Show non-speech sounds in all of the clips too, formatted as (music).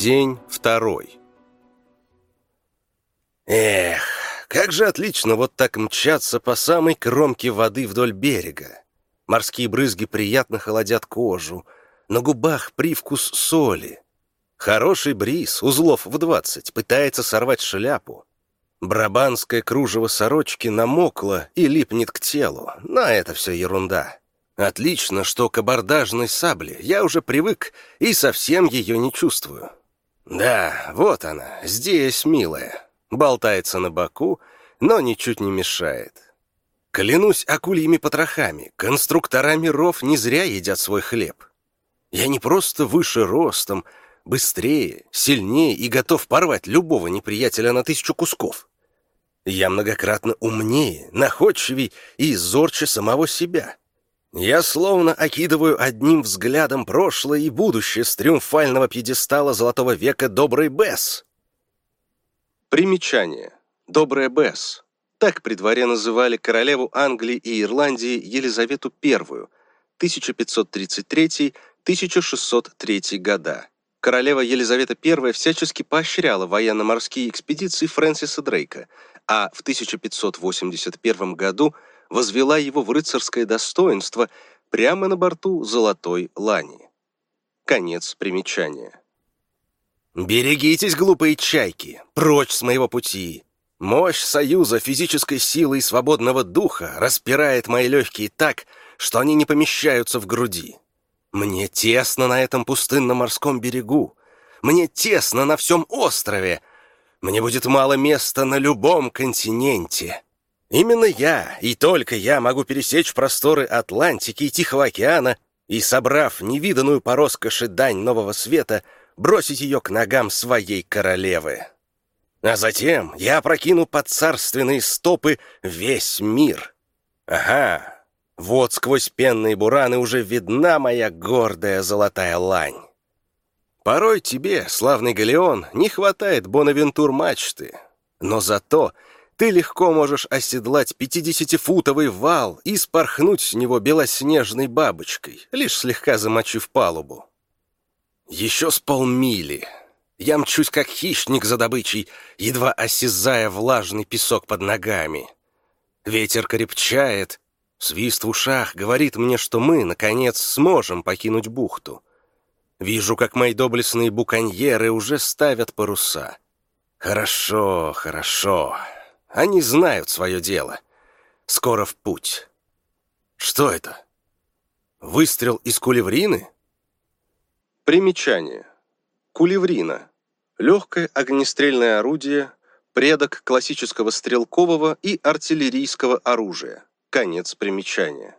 День второй. Эх, как же отлично вот так мчаться по самой кромке воды вдоль берега. Морские брызги приятно холодят кожу, на губах привкус соли. Хороший бриз, узлов в двадцать, пытается сорвать шляпу. Брабанское кружево сорочки намокло и липнет к телу, но это все ерунда. Отлично, что к абордажной сабле я уже привык и совсем ее не чувствую. Да, вот она, здесь, милая. Болтается на боку, но ничуть не мешает. Клянусь акульями потрохами, конструктора миров не зря едят свой хлеб. Я не просто выше ростом, быстрее, сильнее и готов порвать любого неприятеля на тысячу кусков. Я многократно умнее, находчивей и зорче самого себя. Я словно окидываю одним взглядом прошлое и будущее с триумфального пьедестала золотого века Добрый Бесс. Примечание. Добрая Бесс. Так при дворе называли королеву Англии и Ирландии Елизавету I, 1533-1603 года. Королева Елизавета I всячески поощряла военно-морские экспедиции Фрэнсиса Дрейка, а в 1581 году – возвела его в рыцарское достоинство прямо на борту Золотой Лани. Конец примечания. «Берегитесь, глупые чайки! Прочь с моего пути! Мощь союза физической силы и свободного духа распирает мои легкие так, что они не помещаются в груди. Мне тесно на этом пустынном морском берегу. Мне тесно на всем острове. Мне будет мало места на любом континенте. Именно я, и только я могу пересечь просторы Атлантики и Тихого океана и, собрав невиданную по роскоши дань нового света, бросить ее к ногам своей королевы. А затем я прокину под царственные стопы весь мир. Ага, вот сквозь пенные бураны уже видна моя гордая золотая лань. Порой тебе, славный галеон, не хватает Бонавентур мачты, но зато ты легко можешь оседлать пятидесятифутовый вал и спорхнуть с него белоснежной бабочкой, лишь слегка замочив палубу. Еще с полмили. Я мчусь, как хищник за добычей, едва осязая влажный песок под ногами. Ветер крепчает, свист в ушах говорит мне, что мы, наконец, сможем покинуть бухту. Вижу, как мои доблестные буконьеры уже ставят паруса. Хорошо, хорошо. Они знают свое дело. Скоро в путь. Что это? Выстрел из кулеврины? Примечание. Кулеврина. Легкое огнестрельное орудие, предок классического стрелкового и артиллерийского оружия. Конец примечания.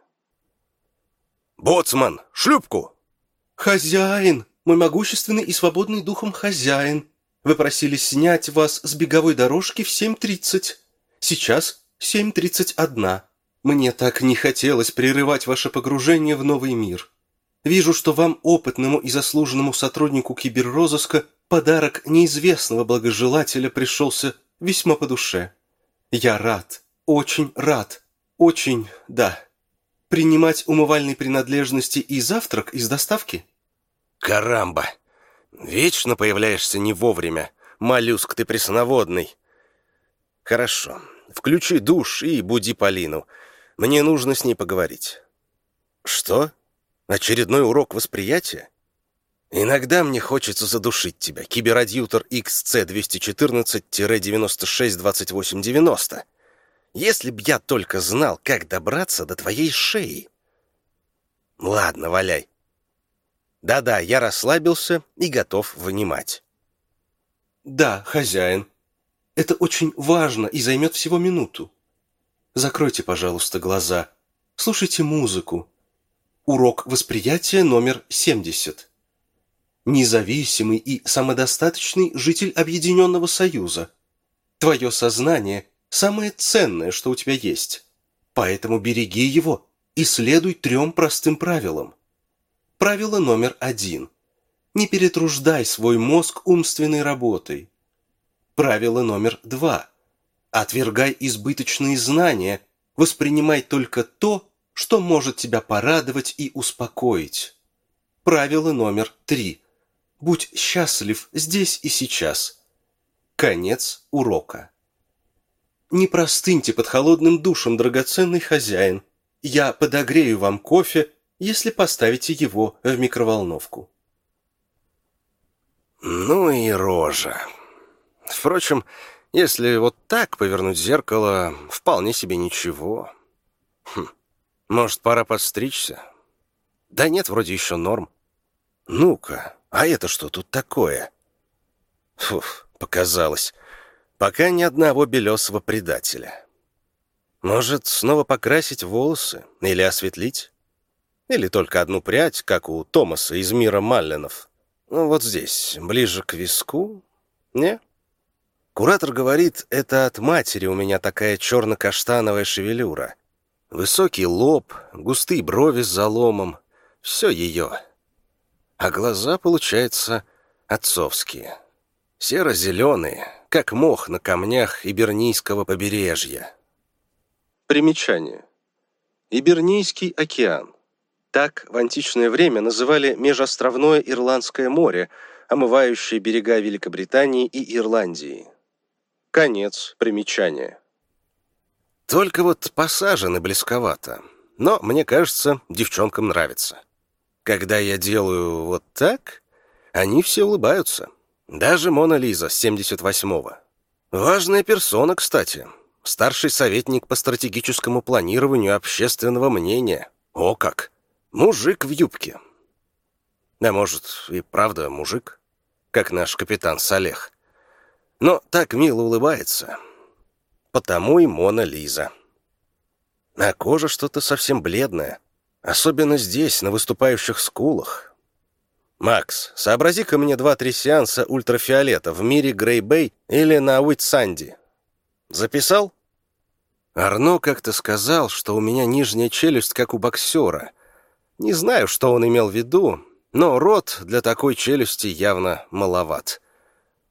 «Боцман, шлюпку!» «Хозяин, мой могущественный и свободный духом хозяин, вы просили снять вас с беговой дорожки в 7.30. Сейчас 7.31. Мне так не хотелось прерывать ваше погружение в новый мир. Вижу, что вам, опытному и заслуженному сотруднику киберрозыска, подарок неизвестного благожелателя пришелся весьма по душе. Я рад, очень рад, очень, да. Принимать умывальные принадлежности и завтрак из доставки? Карамба! Вечно появляешься не вовремя. Моллюск ты пресноводный. Хорошо. Включи душ и буди Полину. Мне нужно с ней поговорить. Что? Очередной урок восприятия? Иногда мне хочется задушить тебя, киберадьютор XC214-962890. Если б я только знал, как добраться до твоей шеи. Ладно, валяй. Да-да, я расслабился и готов внимать. Да, хозяин. Это очень важно и займет всего минуту. Закройте, пожалуйста, глаза. Слушайте музыку. Урок восприятия номер 70. Независимый и самодостаточный житель Объединенного Союза. Твое сознание – самое ценное, что у тебя есть. Поэтому береги его и следуй трем простым правилам – Правило номер один. Не перетруждай свой мозг умственной работой. Правило номер два. Отвергай избыточные знания, воспринимай только то, что может тебя порадовать и успокоить. Правило номер три. Будь счастлив здесь и сейчас. Конец урока. Не простыньте под холодным душем, драгоценный хозяин. Я подогрею вам кофе, если поставите его в микроволновку. Ну и рожа. Впрочем, если вот так повернуть зеркало, вполне себе ничего. Хм, может, пора подстричься? Да нет, вроде еще норм. Ну-ка, а это что тут такое? Фух, показалось. Пока ни одного белесого предателя. Может, снова покрасить волосы или осветлить? Или только одну прядь, как у Томаса из мира Маллинов? Ну, вот здесь, ближе к виску? Не? Куратор говорит, это от матери у меня такая черно-каштановая шевелюра. Высокий лоб, густые брови с заломом. Все ее. А глаза, получается, отцовские. Серо-зеленые, как мох на камнях Ибернийского побережья. Примечание. Ибернийский океан. Так в античное время называли межостровное Ирландское море, омывающее берега Великобритании и Ирландии. Конец примечания. Только вот посажены близковато. Но, мне кажется, девчонкам нравится. Когда я делаю вот так, они все улыбаются. Даже Мона Лиза с 78-го. Важная персона, кстати. Старший советник по стратегическому планированию общественного мнения. О как! Мужик в юбке. Да, может, и правда мужик, как наш капитан Салех. Но так мило улыбается. Потому и Мона Лиза. А кожа что-то совсем бледная. Особенно здесь, на выступающих скулах. «Макс, сообрази-ка мне два-три сеанса ультрафиолета в мире Грей-Бэй или на Уитсанди». «Записал?» Арно как-то сказал, что у меня нижняя челюсть, как у боксера — не знаю, что он имел в виду, но рот для такой челюсти явно маловат.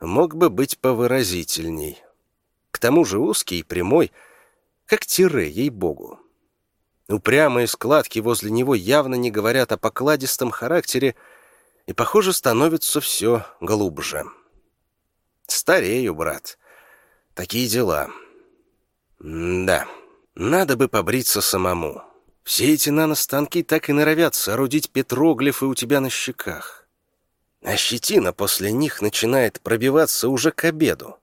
Мог бы быть повыразительней. К тому же узкий и прямой, как тире, ей-богу. Упрямые складки возле него явно не говорят о покладистом характере и, похоже, становится все глубже. Старею, брат. Такие дела. М да, надо бы побриться самому. Все эти наностанки так и норовят соорудить петроглифы у тебя на щеках. А щетина после них начинает пробиваться уже к обеду.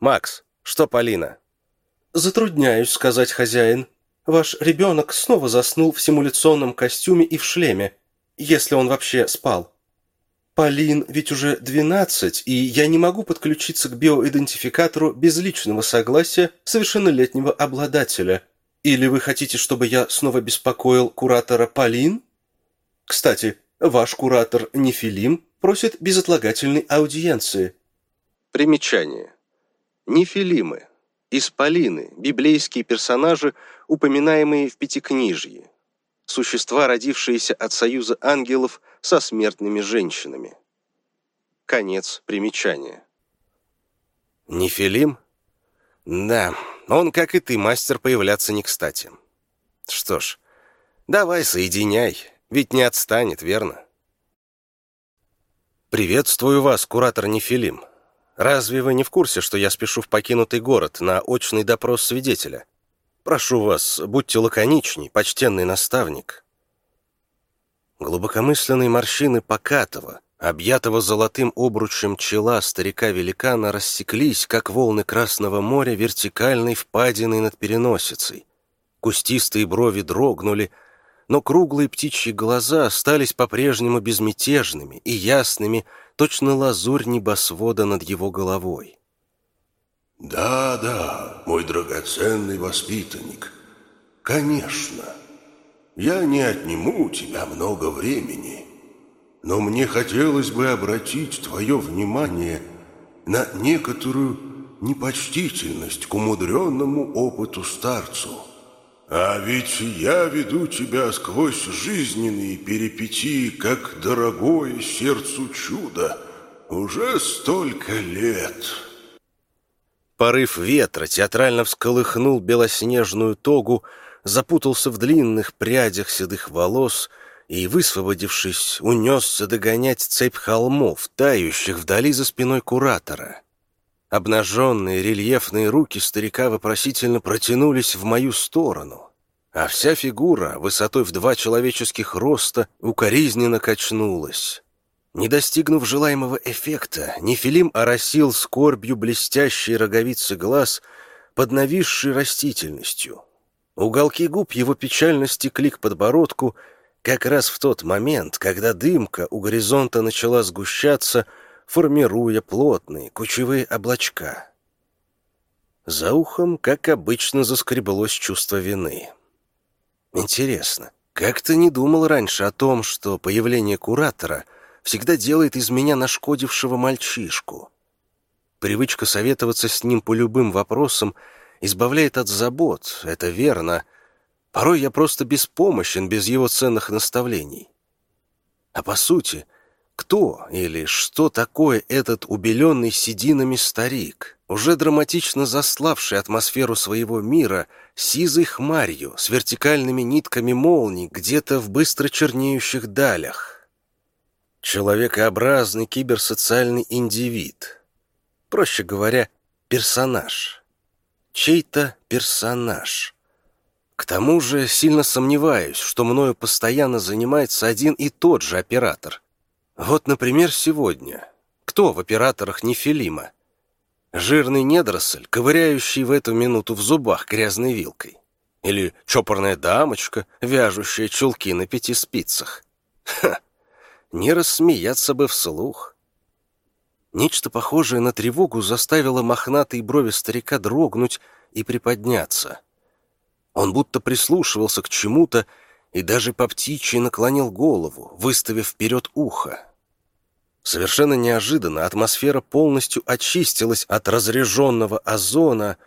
«Макс, что Полина?» «Затрудняюсь сказать, хозяин. Ваш ребенок снова заснул в симуляционном костюме и в шлеме, если он вообще спал. Полин ведь уже двенадцать, и я не могу подключиться к биоидентификатору без личного согласия совершеннолетнего обладателя». Или вы хотите, чтобы я снова беспокоил куратора Полин? Кстати, ваш куратор Нефилим просит безотлагательной аудиенции. Примечание. Нефилимы. Исполины, библейские персонажи, упоминаемые в Пятикнижье. Существа, родившиеся от союза ангелов со смертными женщинами. Конец примечания. Нефилим? Да, он, как и ты, мастер появляться не кстати. Что ж, давай соединяй, ведь не отстанет, верно? Приветствую вас, куратор Нефилим. Разве вы не в курсе, что я спешу в покинутый город на очный допрос свидетеля? Прошу вас, будьте лаконичней, почтенный наставник. Глубокомысленные морщины Покатова, объятого золотым обручем чела старика-великана, рассеклись, как волны Красного моря, вертикальной впадиной над переносицей. Кустистые брови дрогнули, но круглые птичьи глаза остались по-прежнему безмятежными и ясными, точно лазурь небосвода над его головой. «Да, да, мой драгоценный воспитанник, конечно, я не отниму у тебя много времени» но мне хотелось бы обратить твое внимание на некоторую непочтительность к умудренному опыту старцу. А ведь я веду тебя сквозь жизненные перипетии, как дорогое сердцу чудо, уже столько лет». Порыв ветра театрально всколыхнул белоснежную тогу, запутался в длинных прядях седых волос — и, высвободившись, унесся догонять цепь холмов, тающих вдали за спиной куратора. Обнаженные рельефные руки старика вопросительно протянулись в мою сторону, а вся фигура, высотой в два человеческих роста, укоризненно качнулась. Не достигнув желаемого эффекта, Нефилим оросил скорбью блестящие роговицы глаз под нависшей растительностью. Уголки губ его печально стекли к подбородку как раз в тот момент, когда дымка у горизонта начала сгущаться, формируя плотные кучевые облачка. За ухом, как обычно, заскреблось чувство вины. Интересно, как-то не думал раньше о том, что появление куратора — всегда делает из меня нашкодившего мальчишку. Привычка советоваться с ним по любым вопросам избавляет от забот, это верно. Порой я просто беспомощен без его ценных наставлений. А по сути, кто или что такое этот убеленный сединами старик, уже драматично заславший атмосферу своего мира сизой хмарью с вертикальными нитками молний где-то в быстро чернеющих далях? Человекообразный киберсоциальный индивид. Проще говоря, персонаж. Чей-то персонаж. К тому же сильно сомневаюсь, что мною постоянно занимается один и тот же оператор. Вот, например, сегодня. Кто в операторах Нефилима? Жирный недоросль, ковыряющий в эту минуту в зубах грязной вилкой. Или чопорная дамочка, вяжущая чулки на пяти спицах. Ха! не рассмеяться бы вслух. Нечто похожее на тревогу заставило мохнатые брови старика дрогнуть и приподняться. Он будто прислушивался к чему-то и даже по птичьи наклонил голову, выставив вперед ухо. Совершенно неожиданно атмосфера полностью очистилась от разреженного озона,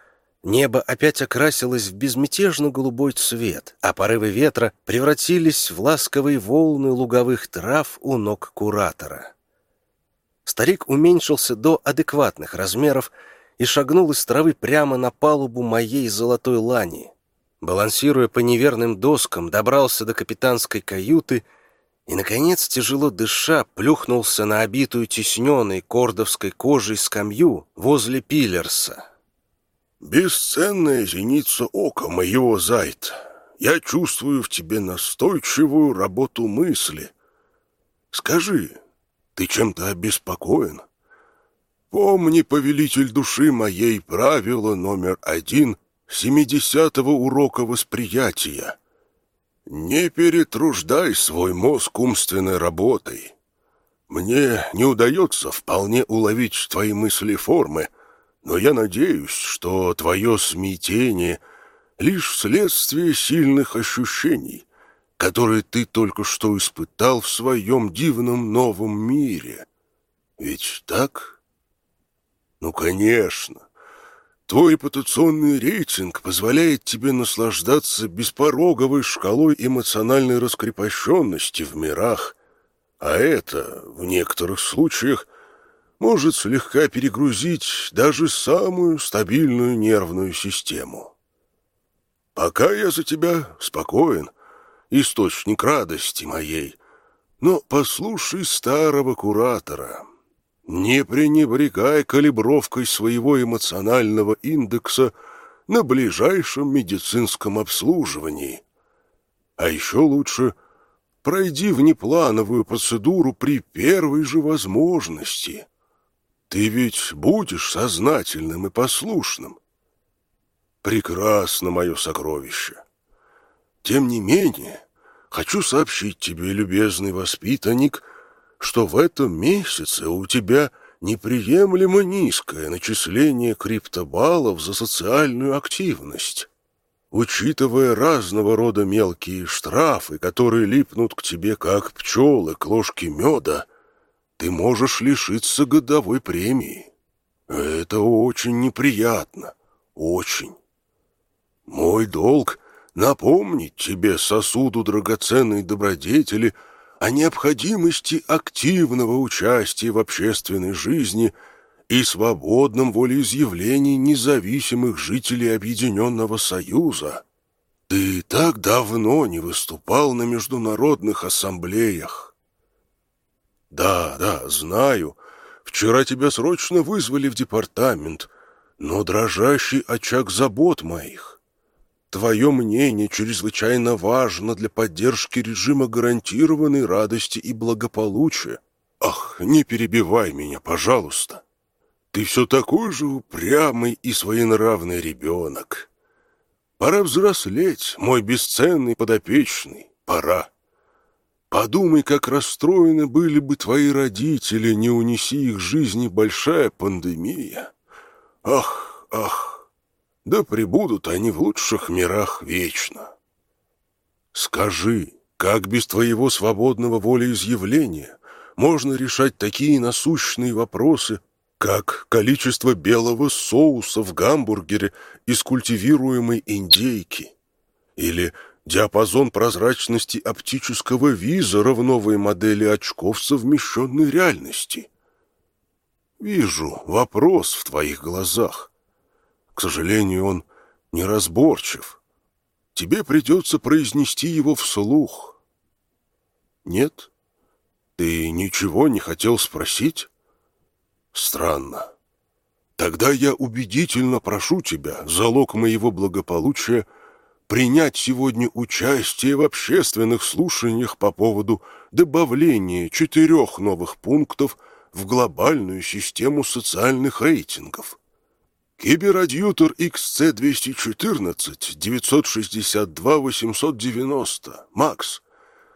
Небо опять окрасилось в безмятежно-голубой цвет, а порывы ветра превратились в ласковые волны луговых трав у ног куратора. Старик уменьшился до адекватных размеров и шагнул из травы прямо на палубу моей золотой лани. Балансируя по неверным доскам, добрался до капитанской каюты и, наконец, тяжело дыша, плюхнулся на обитую тесненной кордовской кожей скамью возле пилерса. Бесценная зеница ока моего зайта. Я чувствую в тебе настойчивую работу мысли. Скажи, ты чем-то обеспокоен? Помни, повелитель души моей, правило номер один семидесятого урока восприятия. Не перетруждай свой мозг умственной работой. Мне не удается вполне уловить твои мысли формы — но я надеюсь, что твое смятение — лишь следствие сильных ощущений, которые ты только что испытал в своем дивном новом мире. Ведь так? Ну, конечно. Твой репутационный рейтинг позволяет тебе наслаждаться беспороговой шкалой эмоциональной раскрепощенности в мирах, а это, в некоторых случаях, может слегка перегрузить даже самую стабильную нервную систему. Пока я за тебя спокоен, источник радости моей, но послушай старого куратора. Не пренебрегай калибровкой своего эмоционального индекса на ближайшем медицинском обслуживании. А еще лучше пройди внеплановую процедуру при первой же возможности. Ты ведь будешь сознательным и послушным. Прекрасно, мое сокровище. Тем не менее, хочу сообщить тебе, любезный воспитанник, что в этом месяце у тебя неприемлемо низкое начисление криптобаллов за социальную активность. Учитывая разного рода мелкие штрафы, которые липнут к тебе, как пчелы к ложке меда, ты можешь лишиться годовой премии. Это очень неприятно, очень. Мой долг — напомнить тебе, сосуду драгоценной добродетели, о необходимости активного участия в общественной жизни и свободном волеизъявлении независимых жителей Объединенного Союза. Ты так давно не выступал на международных ассамблеях. Да, да, знаю. Вчера тебя срочно вызвали в департамент, но дрожащий очаг забот моих. Твое мнение чрезвычайно важно для поддержки режима гарантированной радости и благополучия. Ах, не перебивай меня, пожалуйста. Ты все такой же упрямый и своенравный ребенок. Пора взрослеть, мой бесценный подопечный, пора. Подумай, как расстроены были бы твои родители, не унеси их жизни большая пандемия. Ах, ах, да пребудут они в лучших мирах вечно. Скажи, как без твоего свободного волеизъявления можно решать такие насущные вопросы, как количество белого соуса в гамбургере из культивируемой индейки или диапазон прозрачности оптического визора в новой модели очков совмещенной реальности? Вижу вопрос в твоих глазах. К сожалению, он неразборчив. Тебе придется произнести его вслух. Нет? Ты ничего не хотел спросить? Странно. Тогда я убедительно прошу тебя, залог моего благополучия, принять сегодня участие в общественных слушаниях по поводу добавления четырех новых пунктов в глобальную систему социальных рейтингов. Киберадьютор XC214 962 890. Макс,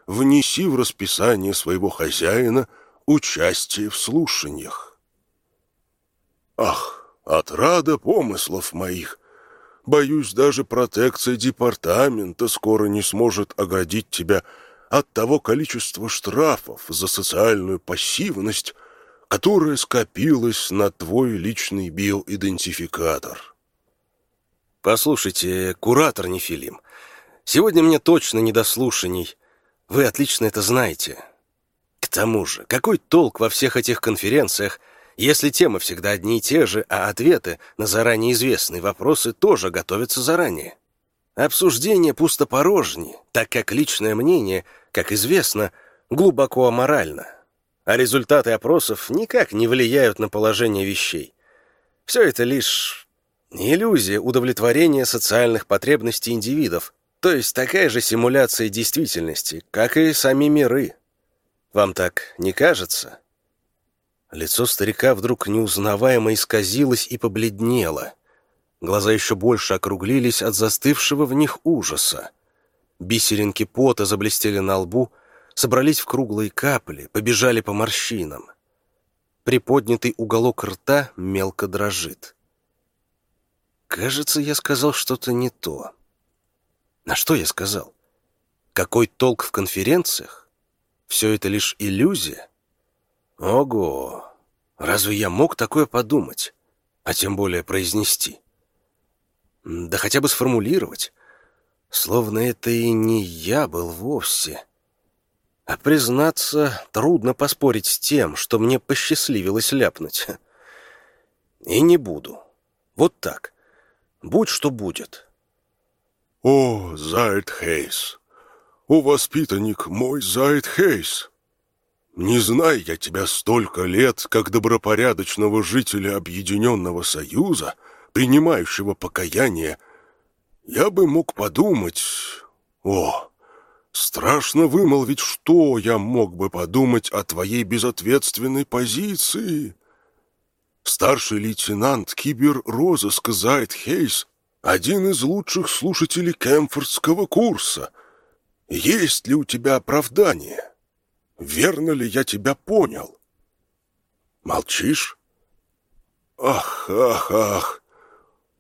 внеси в расписание своего хозяина участие в слушаниях. Ах, отрада помыслов моих! Боюсь, даже протекция департамента скоро не сможет оградить тебя от того количества штрафов за социальную пассивность, которая скопилась на твой личный биоидентификатор. Послушайте, куратор Нефилим, сегодня мне точно не до слушаний. Вы отлично это знаете. К тому же, какой толк во всех этих конференциях, если темы всегда одни и те же, а ответы на заранее известные вопросы тоже готовятся заранее? Обсуждение пустопорожни, так как личное мнение, как известно, глубоко аморально а результаты опросов никак не влияют на положение вещей. Все это лишь иллюзия удовлетворения социальных потребностей индивидов, то есть такая же симуляция действительности, как и сами миры. Вам так не кажется? Лицо старика вдруг неузнаваемо исказилось и побледнело. Глаза еще больше округлились от застывшего в них ужаса. Бисеринки пота заблестели на лбу — собрались в круглые капли, побежали по морщинам. Приподнятый уголок рта мелко дрожит. Кажется, я сказал что-то не то. На что я сказал? Какой толк в конференциях? Все это лишь иллюзия? Ого! Разве я мог такое подумать? А тем более произнести? Да хотя бы сформулировать. Словно это и не я был вовсе. А признаться, трудно поспорить с тем, что мне посчастливилось ляпнуть. И не буду. Вот так. Будь что будет. О, Зайд Хейс! О, воспитанник мой Зайд Хейс! Не зная я тебя столько лет, как добропорядочного жителя Объединенного Союза, принимающего покаяние, я бы мог подумать... О, Страшно вымолвить, что я мог бы подумать о твоей безответственной позиции. Старший лейтенант киберрозыска Зайд Хейс — один из лучших слушателей Кемфордского курса. Есть ли у тебя оправдание? Верно ли я тебя понял? Молчишь? Ах, ах, ах!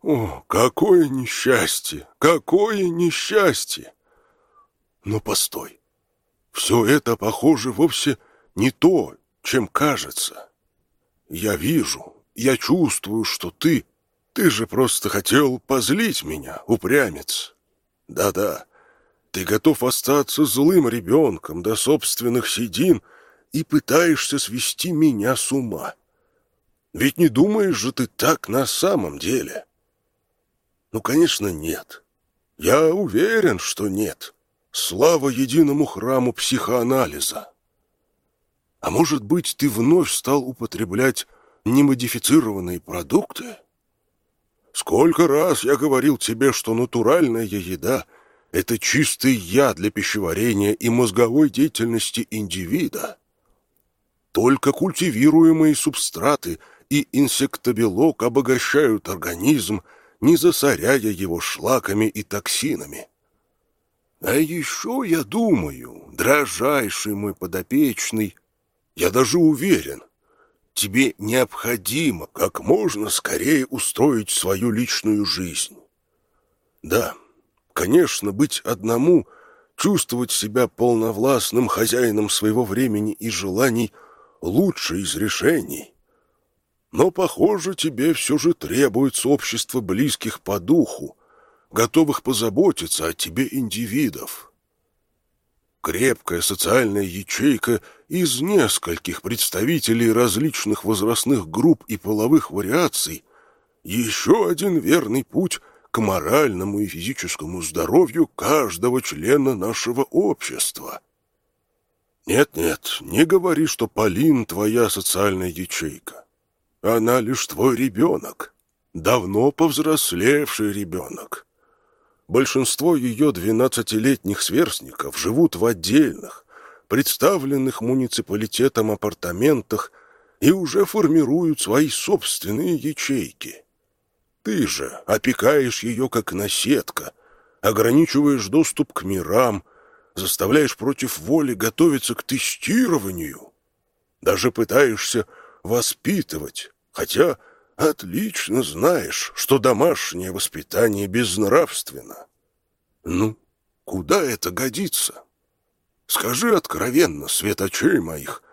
О, какое несчастье! Какое несчастье! Но постой. Все это, похоже, вовсе не то, чем кажется. Я вижу, я чувствую, что ты... Ты же просто хотел позлить меня, упрямец. Да-да, ты готов остаться злым ребенком до собственных седин и пытаешься свести меня с ума. Ведь не думаешь же ты так на самом деле? Ну, конечно, нет. Я уверен, что нет. Слава единому храму психоанализа. А может быть, ты вновь стал употреблять немодифицированные продукты? Сколько раз я говорил тебе, что натуральная еда — это чистый яд для пищеварения и мозговой деятельности индивида. Только культивируемые субстраты и инсектобелок обогащают организм, не засоряя его шлаками и токсинами. А еще я думаю, дрожайший мой подопечный, я даже уверен, тебе необходимо как можно скорее устроить свою личную жизнь. Да, конечно, быть одному, чувствовать себя полновластным хозяином своего времени и желаний — лучшее из решений. Но, похоже, тебе все же требуется общество близких по духу, готовых позаботиться о тебе индивидов. Крепкая социальная ячейка из нескольких представителей различных возрастных групп и половых вариаций — еще один верный путь к моральному и физическому здоровью каждого члена нашего общества. Нет-нет, не говори, что Полин — твоя социальная ячейка. Она лишь твой ребенок, давно повзрослевший ребенок. Большинство ее двенадцатилетних сверстников живут в отдельных, представленных муниципалитетом апартаментах и уже формируют свои собственные ячейки. Ты же опекаешь ее как наседка, ограничиваешь доступ к мирам, заставляешь против воли готовиться к тестированию, даже пытаешься воспитывать, хотя отлично знаешь, что домашнее воспитание безнравственно. Ну, куда это годится? Скажи откровенно, светочей моих,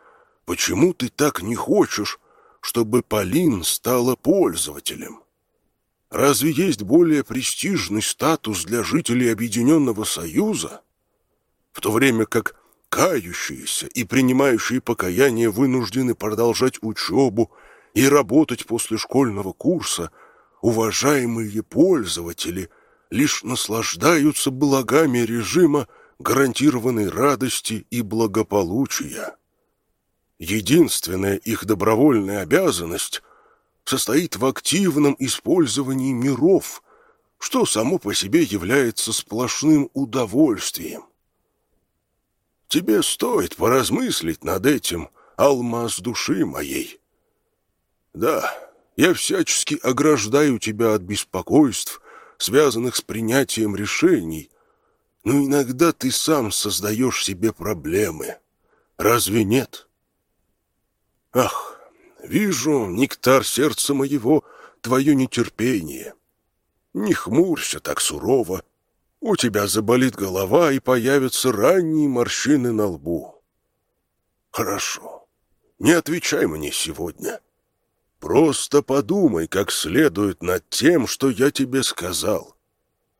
почему ты так не хочешь, чтобы Полин стала пользователем? Разве есть более престижный статус для жителей Объединенного Союза? В то время как кающиеся и принимающие покаяние вынуждены продолжать учебу и работать после школьного курса, уважаемые пользователи лишь наслаждаются благами режима гарантированной радости и благополучия. Единственная их добровольная обязанность состоит в активном использовании миров, что само по себе является сплошным удовольствием. Тебе стоит поразмыслить над этим, алмаз души моей. Да, я всячески ограждаю тебя от беспокойств, связанных с принятием решений, но иногда ты сам создаешь себе проблемы. Разве нет? Ах, вижу, нектар сердца моего, твое нетерпение. Не хмурься так сурово. У тебя заболит голова и появятся ранние морщины на лбу. Хорошо. Не отвечай мне сегодня. — Просто подумай как следует над тем, что я тебе сказал.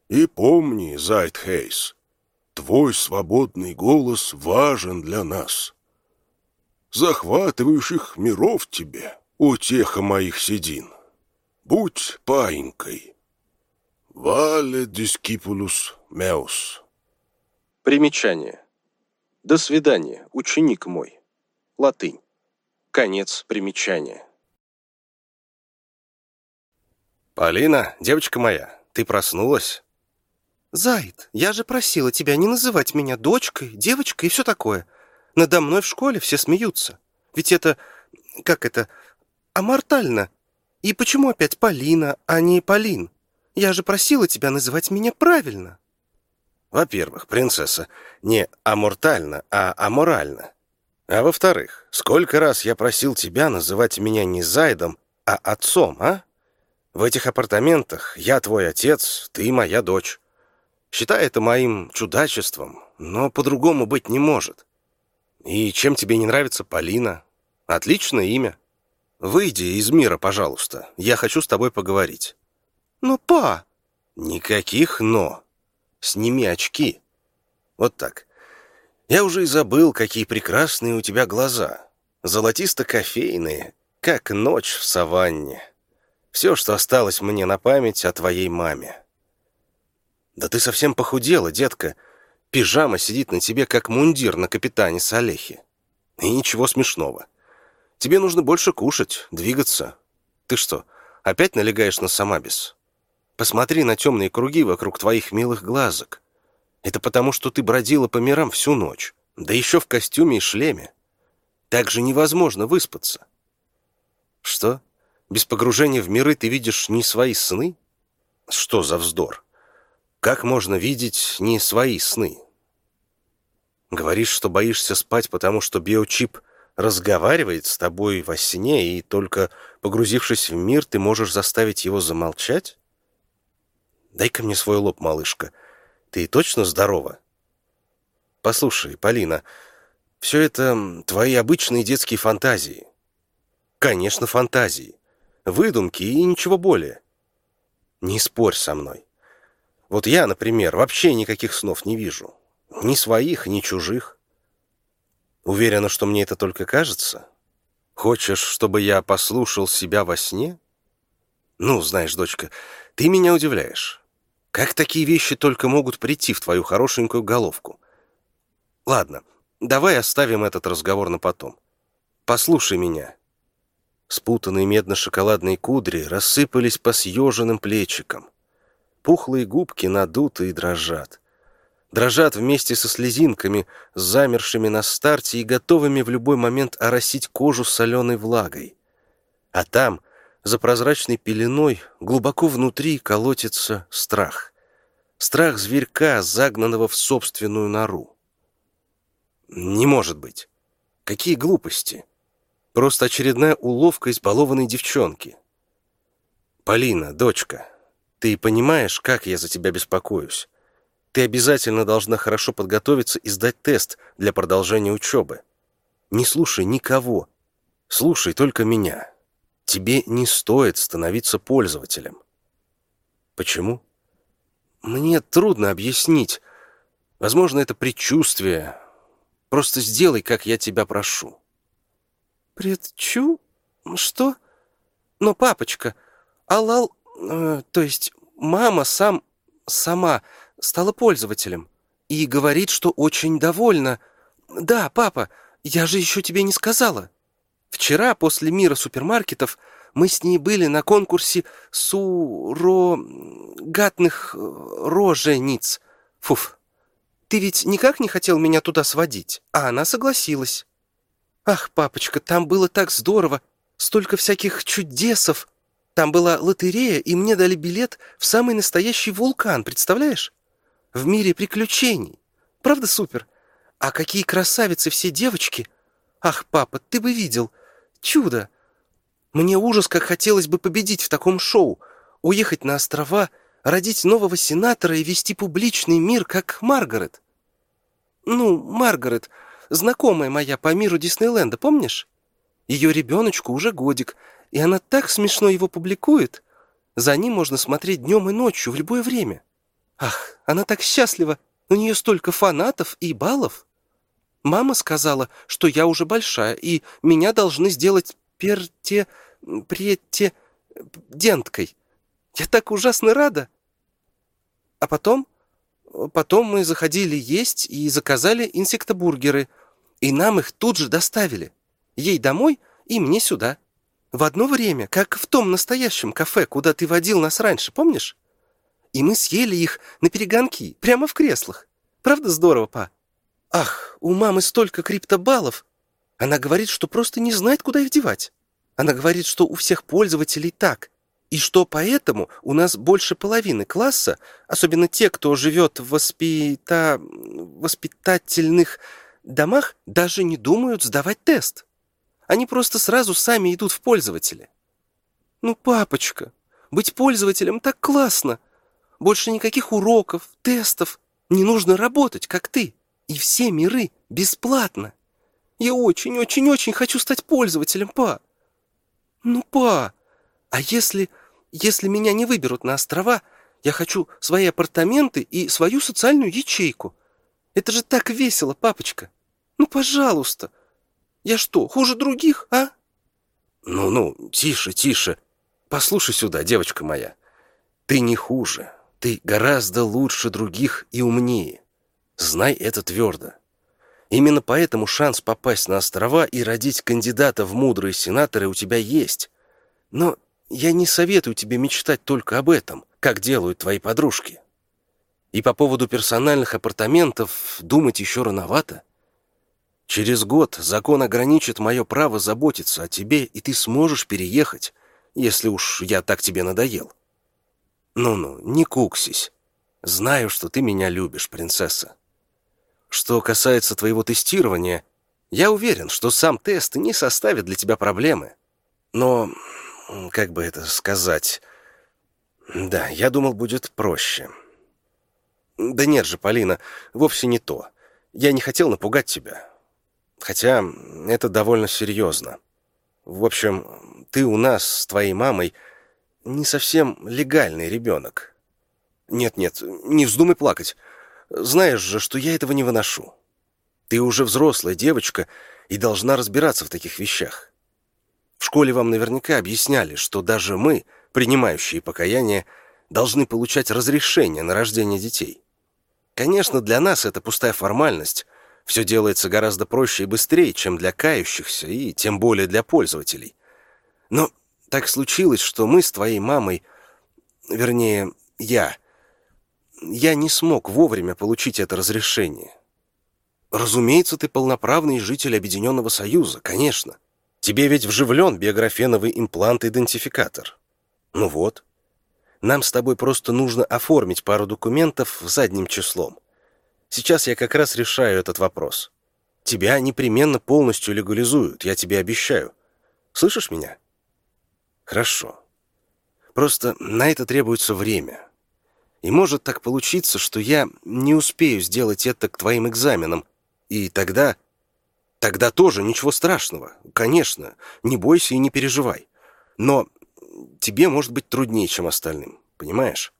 И помни, Зайтхейс, твой свободный голос важен для нас. Захватывающих миров тебе, утеха моих седин. Будь паинькой. Вале дискипулус меус. Примечание. До свидания, ученик мой. Латынь. Конец примечания. «Полина, девочка моя, ты проснулась?» «Зайд, я же просила тебя не называть меня дочкой, девочкой и все такое. Надо мной в школе все смеются. Ведь это... как это... амортально. И почему опять Полина, а не Полин? Я же просила тебя называть меня правильно». «Во-первых, принцесса, не амортально, а аморально. А во-вторых, сколько раз я просил тебя называть меня не Зайдом, а отцом, а?» В этих апартаментах я твой отец, ты моя дочь. Считай это моим чудачеством, но по-другому быть не может. И чем тебе не нравится Полина? Отличное имя. Выйди из мира, пожалуйста. Я хочу с тобой поговорить. Но, па... Никаких «но». Сними очки. Вот так. Я уже и забыл, какие прекрасные у тебя глаза. Золотисто-кофейные, как ночь в саванне. Все, что осталось мне на память о твоей маме. Да ты совсем похудела, детка. Пижама сидит на тебе, как мундир на капитане Салехе. И ничего смешного. Тебе нужно больше кушать, двигаться. Ты что, опять налегаешь на самабис? Посмотри на темные круги вокруг твоих милых глазок. Это потому, что ты бродила по мирам всю ночь, да еще в костюме и шлеме. Так же невозможно выспаться. Что? Без погружения в миры ты видишь не свои сны? Что за вздор? Как можно видеть не свои сны? Говоришь, что боишься спать, потому что биочип разговаривает с тобой во сне, и только погрузившись в мир, ты можешь заставить его замолчать? Дай-ка мне свой лоб, малышка. Ты точно здорова? Послушай, Полина, все это твои обычные детские фантазии. Конечно, фантазии. Выдумки и ничего более. Не спорь со мной. Вот я, например, вообще никаких снов не вижу. Ни своих, ни чужих. Уверена, что мне это только кажется? Хочешь, чтобы я послушал себя во сне? Ну, знаешь, дочка, ты меня удивляешь. Как такие вещи только могут прийти в твою хорошенькую головку? Ладно, давай оставим этот разговор на потом. Послушай меня. Спутанные медно-шоколадные кудри рассыпались по съеженным плечикам. Пухлые губки надуты и дрожат. Дрожат вместе со слезинками, замершими на старте и готовыми в любой момент оросить кожу соленой влагой. А там, за прозрачной пеленой, глубоко внутри колотится страх. Страх зверька, загнанного в собственную нору. Не может быть. Какие глупости. Просто очередная уловка избалованной девчонки. Полина, дочка, ты понимаешь, как я за тебя беспокоюсь? Ты обязательно должна хорошо подготовиться и сдать тест для продолжения учебы. Не слушай никого. Слушай только меня. Тебе не стоит становиться пользователем. Почему? Мне трудно объяснить. Возможно, это предчувствие. Просто сделай, как я тебя прошу. «Предчу? Что? Но, папочка, Алал, э, то есть мама сам, сама стала пользователем и говорит, что очень довольна. Да, папа, я же еще тебе не сказала. Вчера, после мира супермаркетов, мы с ней были на конкурсе сурогатных э, рожениц. Фуф, ты ведь никак не хотел меня туда сводить, а она согласилась. «Ах, папочка, там было так здорово! Столько всяких чудесов! Там была лотерея, и мне дали билет в самый настоящий вулкан, представляешь? В мире приключений. Правда супер? А какие красавицы все девочки! Ах, папа, ты бы видел! Чудо! Мне ужас, как хотелось бы победить в таком шоу, уехать на острова, родить нового сенатора и вести публичный мир, как Маргарет. Ну, Маргарет, знакомая моя по миру Диснейленда, помнишь? Ее ребеночку уже годик, и она так смешно его публикует. За ним можно смотреть днем и ночью, в любое время. Ах, она так счастлива, у нее столько фанатов и баллов. Мама сказала, что я уже большая, и меня должны сделать перте... прете... денткой. Я так ужасно рада. А потом... Потом мы заходили есть и заказали инсектобургеры — и нам их тут же доставили. Ей домой и мне сюда. В одно время, как в том настоящем кафе, куда ты водил нас раньше, помнишь? И мы съели их на перегонки, прямо в креслах. Правда здорово, па? Ах, у мамы столько криптобаллов. Она говорит, что просто не знает, куда их девать. Она говорит, что у всех пользователей так. И что поэтому у нас больше половины класса, особенно те, кто живет в воспита... воспитательных домах даже не думают сдавать тест. Они просто сразу сами идут в пользователи. Ну, папочка, быть пользователем так классно. Больше никаких уроков, тестов. Не нужно работать, как ты. И все миры бесплатно. Я очень-очень-очень хочу стать пользователем, па. Ну, па, а если... если меня не выберут на острова, я хочу свои апартаменты и свою социальную ячейку. Это же так весело, папочка. Ну, пожалуйста. Я что, хуже других, а? Ну-ну, тише, тише. Послушай сюда, девочка моя. Ты не хуже. Ты гораздо лучше других и умнее. Знай это твердо. Именно поэтому шанс попасть на острова и родить кандидата в мудрые сенаторы у тебя есть. Но я не советую тебе мечтать только об этом, как делают твои подружки. И по поводу персональных апартаментов думать еще рановато. Через год закон ограничит мое право заботиться о тебе, и ты сможешь переехать, если уж я так тебе надоел. Ну-ну, не куксись. Знаю, что ты меня любишь, принцесса. Что касается твоего тестирования, я уверен, что сам тест не составит для тебя проблемы. Но, как бы это сказать... Да, я думал, будет проще. Да нет же, Полина, вовсе не то. Я не хотел напугать тебя. Хотя это довольно серьезно. В общем, ты у нас с твоей мамой не совсем легальный ребенок. Нет-нет, не вздумай плакать. Знаешь же, что я этого не выношу. Ты уже взрослая девочка и должна разбираться в таких вещах. В школе вам наверняка объясняли, что даже мы, принимающие покаяние, должны получать разрешение на рождение детей. Конечно, для нас это пустая формальность. Все делается гораздо проще и быстрее, чем для кающихся, и тем более для пользователей. Но так случилось, что мы с твоей мамой, вернее, я, я не смог вовремя получить это разрешение. Разумеется, ты полноправный житель Объединенного Союза, конечно. Тебе ведь вживлен биографеновый имплант-идентификатор. Ну вот, нам с тобой просто нужно оформить пару документов задним числом. Сейчас я как раз решаю этот вопрос. Тебя непременно полностью легализуют, я тебе обещаю. Слышишь меня? Хорошо. Просто на это требуется время. И может так получиться, что я не успею сделать это к твоим экзаменам, и тогда... Тогда тоже ничего страшного. Конечно, не бойся и не переживай. Но тебе может быть труднее, чем остальным, понимаешь?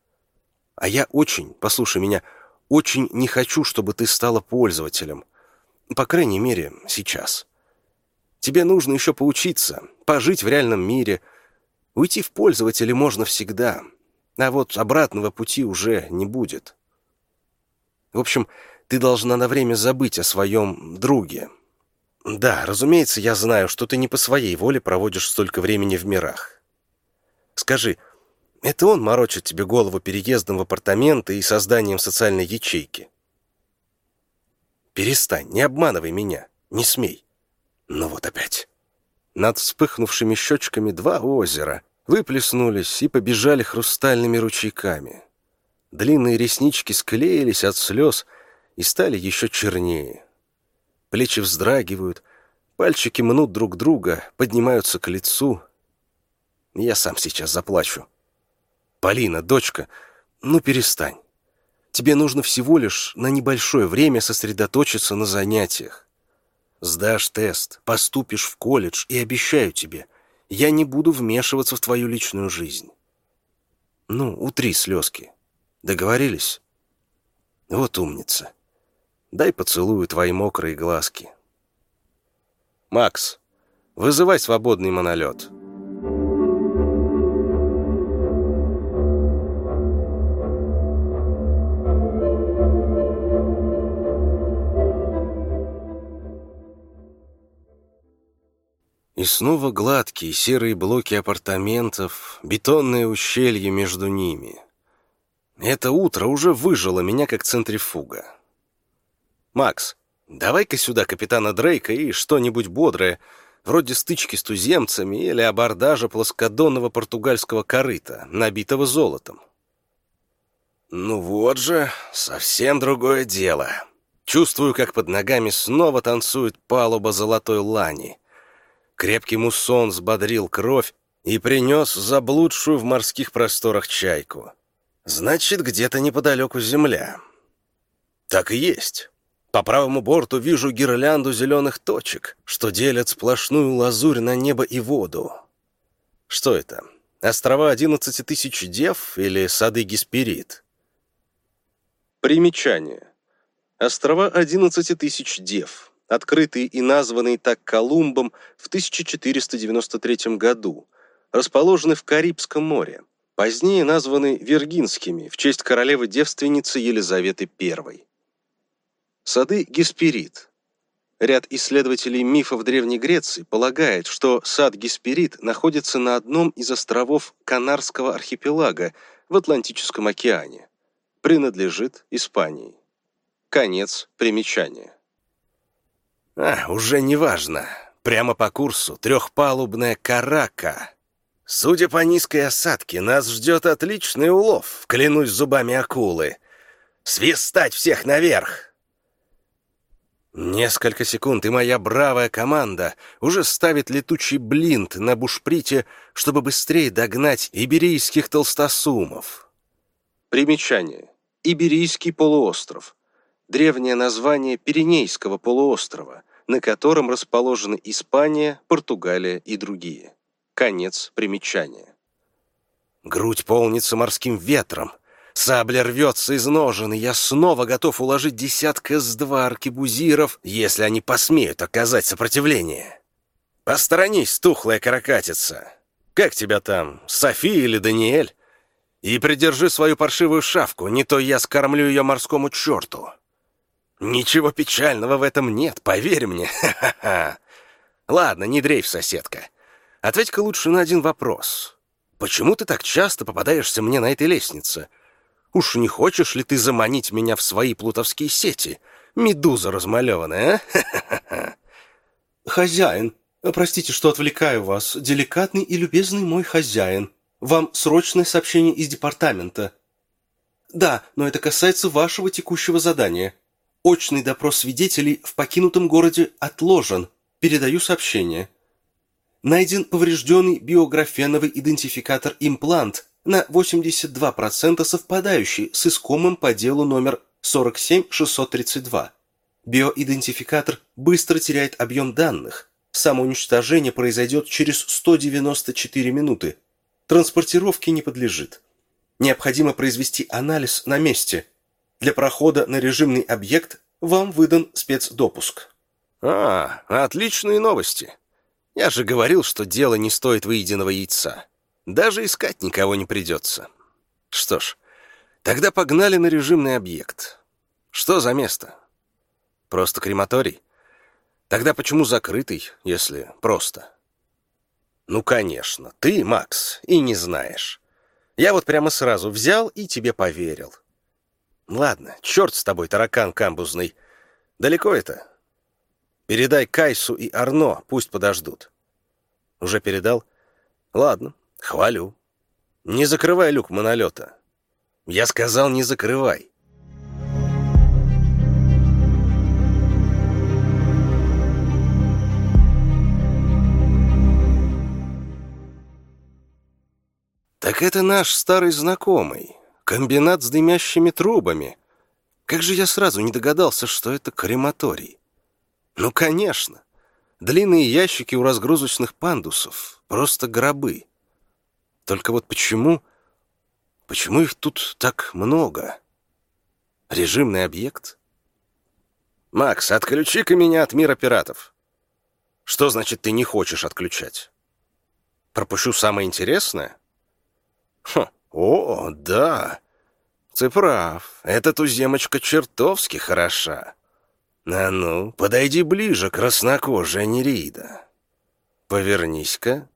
А я очень, послушай меня, очень не хочу, чтобы ты стала пользователем. По крайней мере, сейчас. Тебе нужно еще поучиться, пожить в реальном мире. Уйти в пользователи можно всегда, а вот обратного пути уже не будет. В общем, ты должна на время забыть о своем друге. Да, разумеется, я знаю, что ты не по своей воле проводишь столько времени в мирах. Скажи, это он морочит тебе голову переездом в апартаменты и созданием социальной ячейки? Перестань, не обманывай меня, не смей. Ну вот опять. Над вспыхнувшими щечками два озера выплеснулись и побежали хрустальными ручейками. Длинные реснички склеились от слез и стали еще чернее. Плечи вздрагивают, пальчики мнут друг друга, поднимаются к лицу — я сам сейчас заплачу. Полина, дочка, ну перестань. Тебе нужно всего лишь на небольшое время сосредоточиться на занятиях. Сдашь тест, поступишь в колледж, и обещаю тебе, я не буду вмешиваться в твою личную жизнь. Ну, утри слезки. Договорились? Вот умница. Дай поцелую твои мокрые глазки. Макс, вызывай свободный монолет. И снова гладкие серые блоки апартаментов, бетонное ущелье между ними. Это утро уже выжило меня как центрифуга. «Макс, давай-ка сюда капитана Дрейка и что-нибудь бодрое, вроде стычки с туземцами или абордажа плоскодонного португальского корыта, набитого золотом». Ну вот же, совсем другое дело. Чувствую, как под ногами снова танцует палуба золотой лани — Крепкий муссон взбодрил кровь и принес заблудшую в морских просторах чайку. Значит, где-то неподалеку земля. Так и есть. По правому борту вижу гирлянду зеленых точек, что делят сплошную лазурь на небо и воду. Что это? Острова одиннадцати тысяч дев или сады Гесперид? Примечание. Острова одиннадцати тысяч дев открытый и названный так Колумбом в 1493 году, расположены в Карибском море. позднее названы Виргинскими в честь королевы-девственницы Елизаветы I. Сады Гесперид. Ряд исследователей мифов Древней Греции полагает, что сад Гесперид находится на одном из островов Канарского архипелага в Атлантическом океане. Принадлежит Испании. Конец примечания. А, уже не важно. Прямо по курсу трехпалубная карака. Судя по низкой осадке, нас ждет отличный улов, клянусь зубами акулы. Свистать всех наверх! Несколько секунд, и моя бравая команда уже ставит летучий блинт на бушприте, чтобы быстрее догнать иберийских толстосумов. Примечание. Иберийский полуостров. Древнее название Пиренейского полуострова, на котором расположены Испания, Португалия и другие. Конец примечания. Грудь полнится морским ветром. Сабля рвется из ножен, и я снова готов уложить десятка с два аркебузиров, если они посмеют оказать сопротивление. Посторонись, тухлая каракатица. Как тебя там, София или Даниэль? И придержи свою паршивую шавку, не то я скормлю ее морскому черту. Ничего печального в этом нет, поверь мне. Ха-ха-ха. Ладно, не дрейф, соседка. Ответь-ка лучше на один вопрос. Почему ты так часто попадаешься мне на этой лестнице? Уж не хочешь ли ты заманить меня в свои плутовские сети? Медуза размалеванная, а? Хозяин, простите, что отвлекаю вас. Деликатный и любезный мой хозяин. Вам срочное сообщение из департамента. Да, но это касается вашего текущего задания. Очный допрос свидетелей в покинутом городе отложен. Передаю сообщение. Найден поврежденный биографеновый идентификатор-имплант на 82% совпадающий с искомым по делу номер 47632. Биоидентификатор быстро теряет объем данных. Самоуничтожение произойдет через 194 минуты. Транспортировке не подлежит. Необходимо произвести анализ на месте. Для прохода на режимный объект вам выдан спецдопуск. А, отличные новости. Я же говорил, что дело не стоит выеденного яйца. Даже искать никого не придется. Что ж, тогда погнали на режимный объект. Что за место? Просто крематорий? Тогда почему закрытый, если просто? Ну, конечно, ты, Макс, и не знаешь. Я вот прямо сразу взял и тебе поверил. Ладно, черт с тобой, таракан камбузный. Далеко это? Передай Кайсу и Арно, пусть подождут. Уже передал? Ладно, хвалю. Не закрывай люк монолета. Я сказал, не закрывай. Так это наш старый знакомый. Комбинат с дымящими трубами. Как же я сразу не догадался, что это крематорий? Ну, конечно. Длинные ящики у разгрузочных пандусов. Просто гробы. Только вот почему... Почему их тут так много? Режимный объект? Макс, отключи-ка меня от мира пиратов. Что значит ты не хочешь отключать? Пропущу самое интересное? Хм, о, да. Ты прав. Эта туземочка чертовски хороша. А ну, подойди ближе, краснокожая Нерида. Повернись-ка.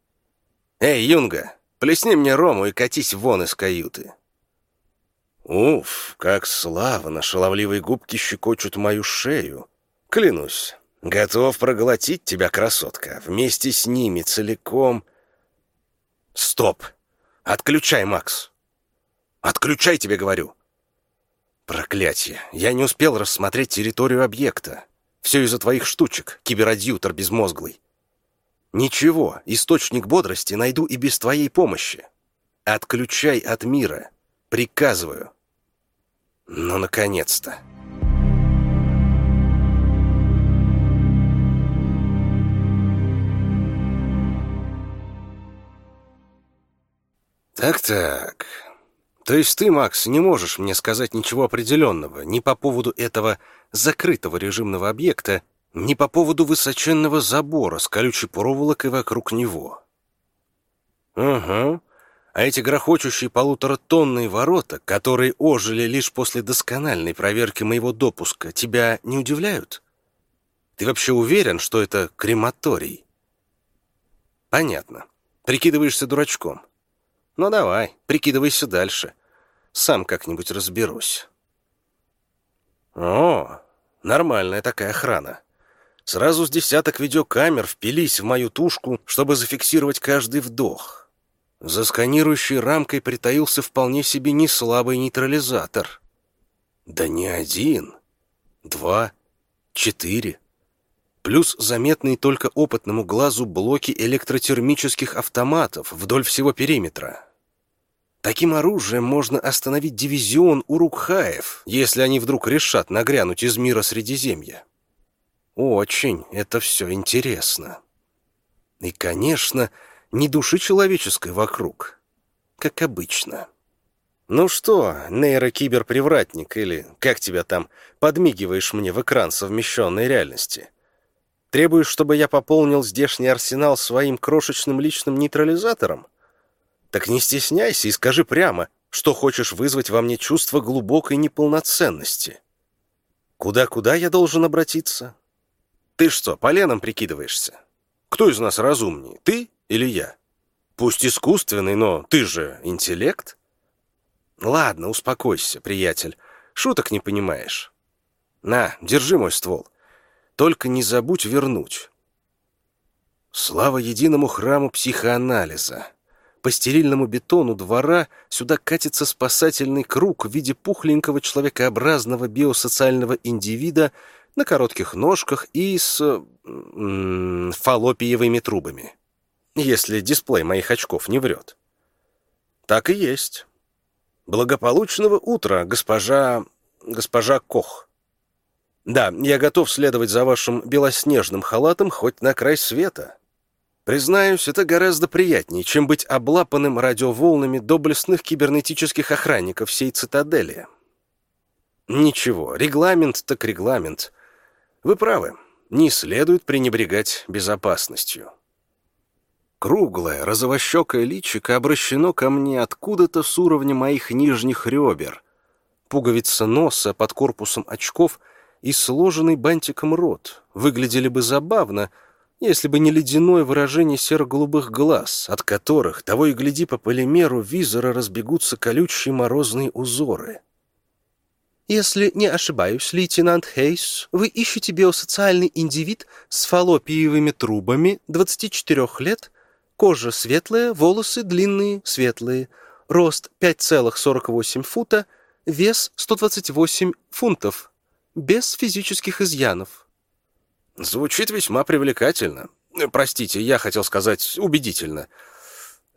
Эй, Юнга, плесни мне рому и катись вон из каюты. Уф, как славно шаловливые губки щекочут мою шею. Клянусь, готов проглотить тебя, красотка, вместе с ними целиком. Стоп! Отключай, Макс! Отключай, тебе говорю! Проклятие! Я не успел рассмотреть территорию объекта. Все из-за твоих штучек, киберадьютор безмозглый. Ничего, источник бодрости найду и без твоей помощи. Отключай от мира. Приказываю. Ну, наконец-то. Так-так. То есть ты, Макс, не можешь мне сказать ничего определенного ни по поводу этого закрытого режимного объекта, ни по поводу высоченного забора с колючей проволокой вокруг него. Угу. А эти грохочущие полуторатонные ворота, которые ожили лишь после доскональной проверки моего допуска, тебя не удивляют? Ты вообще уверен, что это крематорий? Понятно. Прикидываешься дурачком. Ну давай, прикидывайся дальше. Сам как-нибудь разберусь. О, нормальная такая охрана. Сразу с десяток видеокамер впились в мою тушку, чтобы зафиксировать каждый вдох. За сканирующей рамкой притаился вполне себе неслабый нейтрализатор. Да не один, два, четыре. Плюс заметные только опытному глазу блоки электротермических автоматов вдоль всего периметра. Таким оружием можно остановить дивизион урукхаев, если они вдруг решат нагрянуть из мира Средиземья. Очень это все интересно. И, конечно, ни души человеческой вокруг, как обычно. Ну что, нейрокиберпривратник, или как тебя там, подмигиваешь мне в экран совмещенной реальности? Требуешь, чтобы я пополнил здешний арсенал своим крошечным личным нейтрализатором? Так не стесняйся и скажи прямо, что хочешь вызвать во мне чувство глубокой неполноценности. Куда-куда я должен обратиться? Ты что, поленом прикидываешься? Кто из нас разумнее, ты или я? Пусть искусственный, но ты же интеллект. Ладно, успокойся, приятель. Шуток не понимаешь. На, держи мой ствол. Только не забудь вернуть. Слава единому храму психоанализа. По стерильному бетону двора сюда катится спасательный круг в виде пухленького человекообразного биосоциального индивида на коротких ножках и с м фаллопиевыми трубами если дисплей моих очков не врет. Так и есть. Благополучного утра, госпожа... госпожа Кох. Да, я готов следовать за вашим белоснежным халатом хоть на край света. Признаюсь, это гораздо приятнее, чем быть облапанным радиоволнами доблестных кибернетических охранников всей цитадели. Ничего, регламент так регламент. Вы правы, не следует пренебрегать безопасностью. Круглое, розовощекое личико обращено ко мне откуда-то с уровня моих нижних ребер. Пуговица носа под корпусом очков и сложенный бантиком рот выглядели бы забавно, если бы не ледяное выражение серо-голубых глаз, от которых, того и гляди, по полимеру визора разбегутся колючие морозные узоры. «Если не ошибаюсь, лейтенант Хейс, вы ищете биосоциальный индивид с фаллопиевыми трубами 24 лет Кожа светлая, волосы длинные, светлые. Рост 5,48 фута, вес 128 фунтов. Без физических изъянов. Звучит весьма привлекательно. Простите, я хотел сказать убедительно.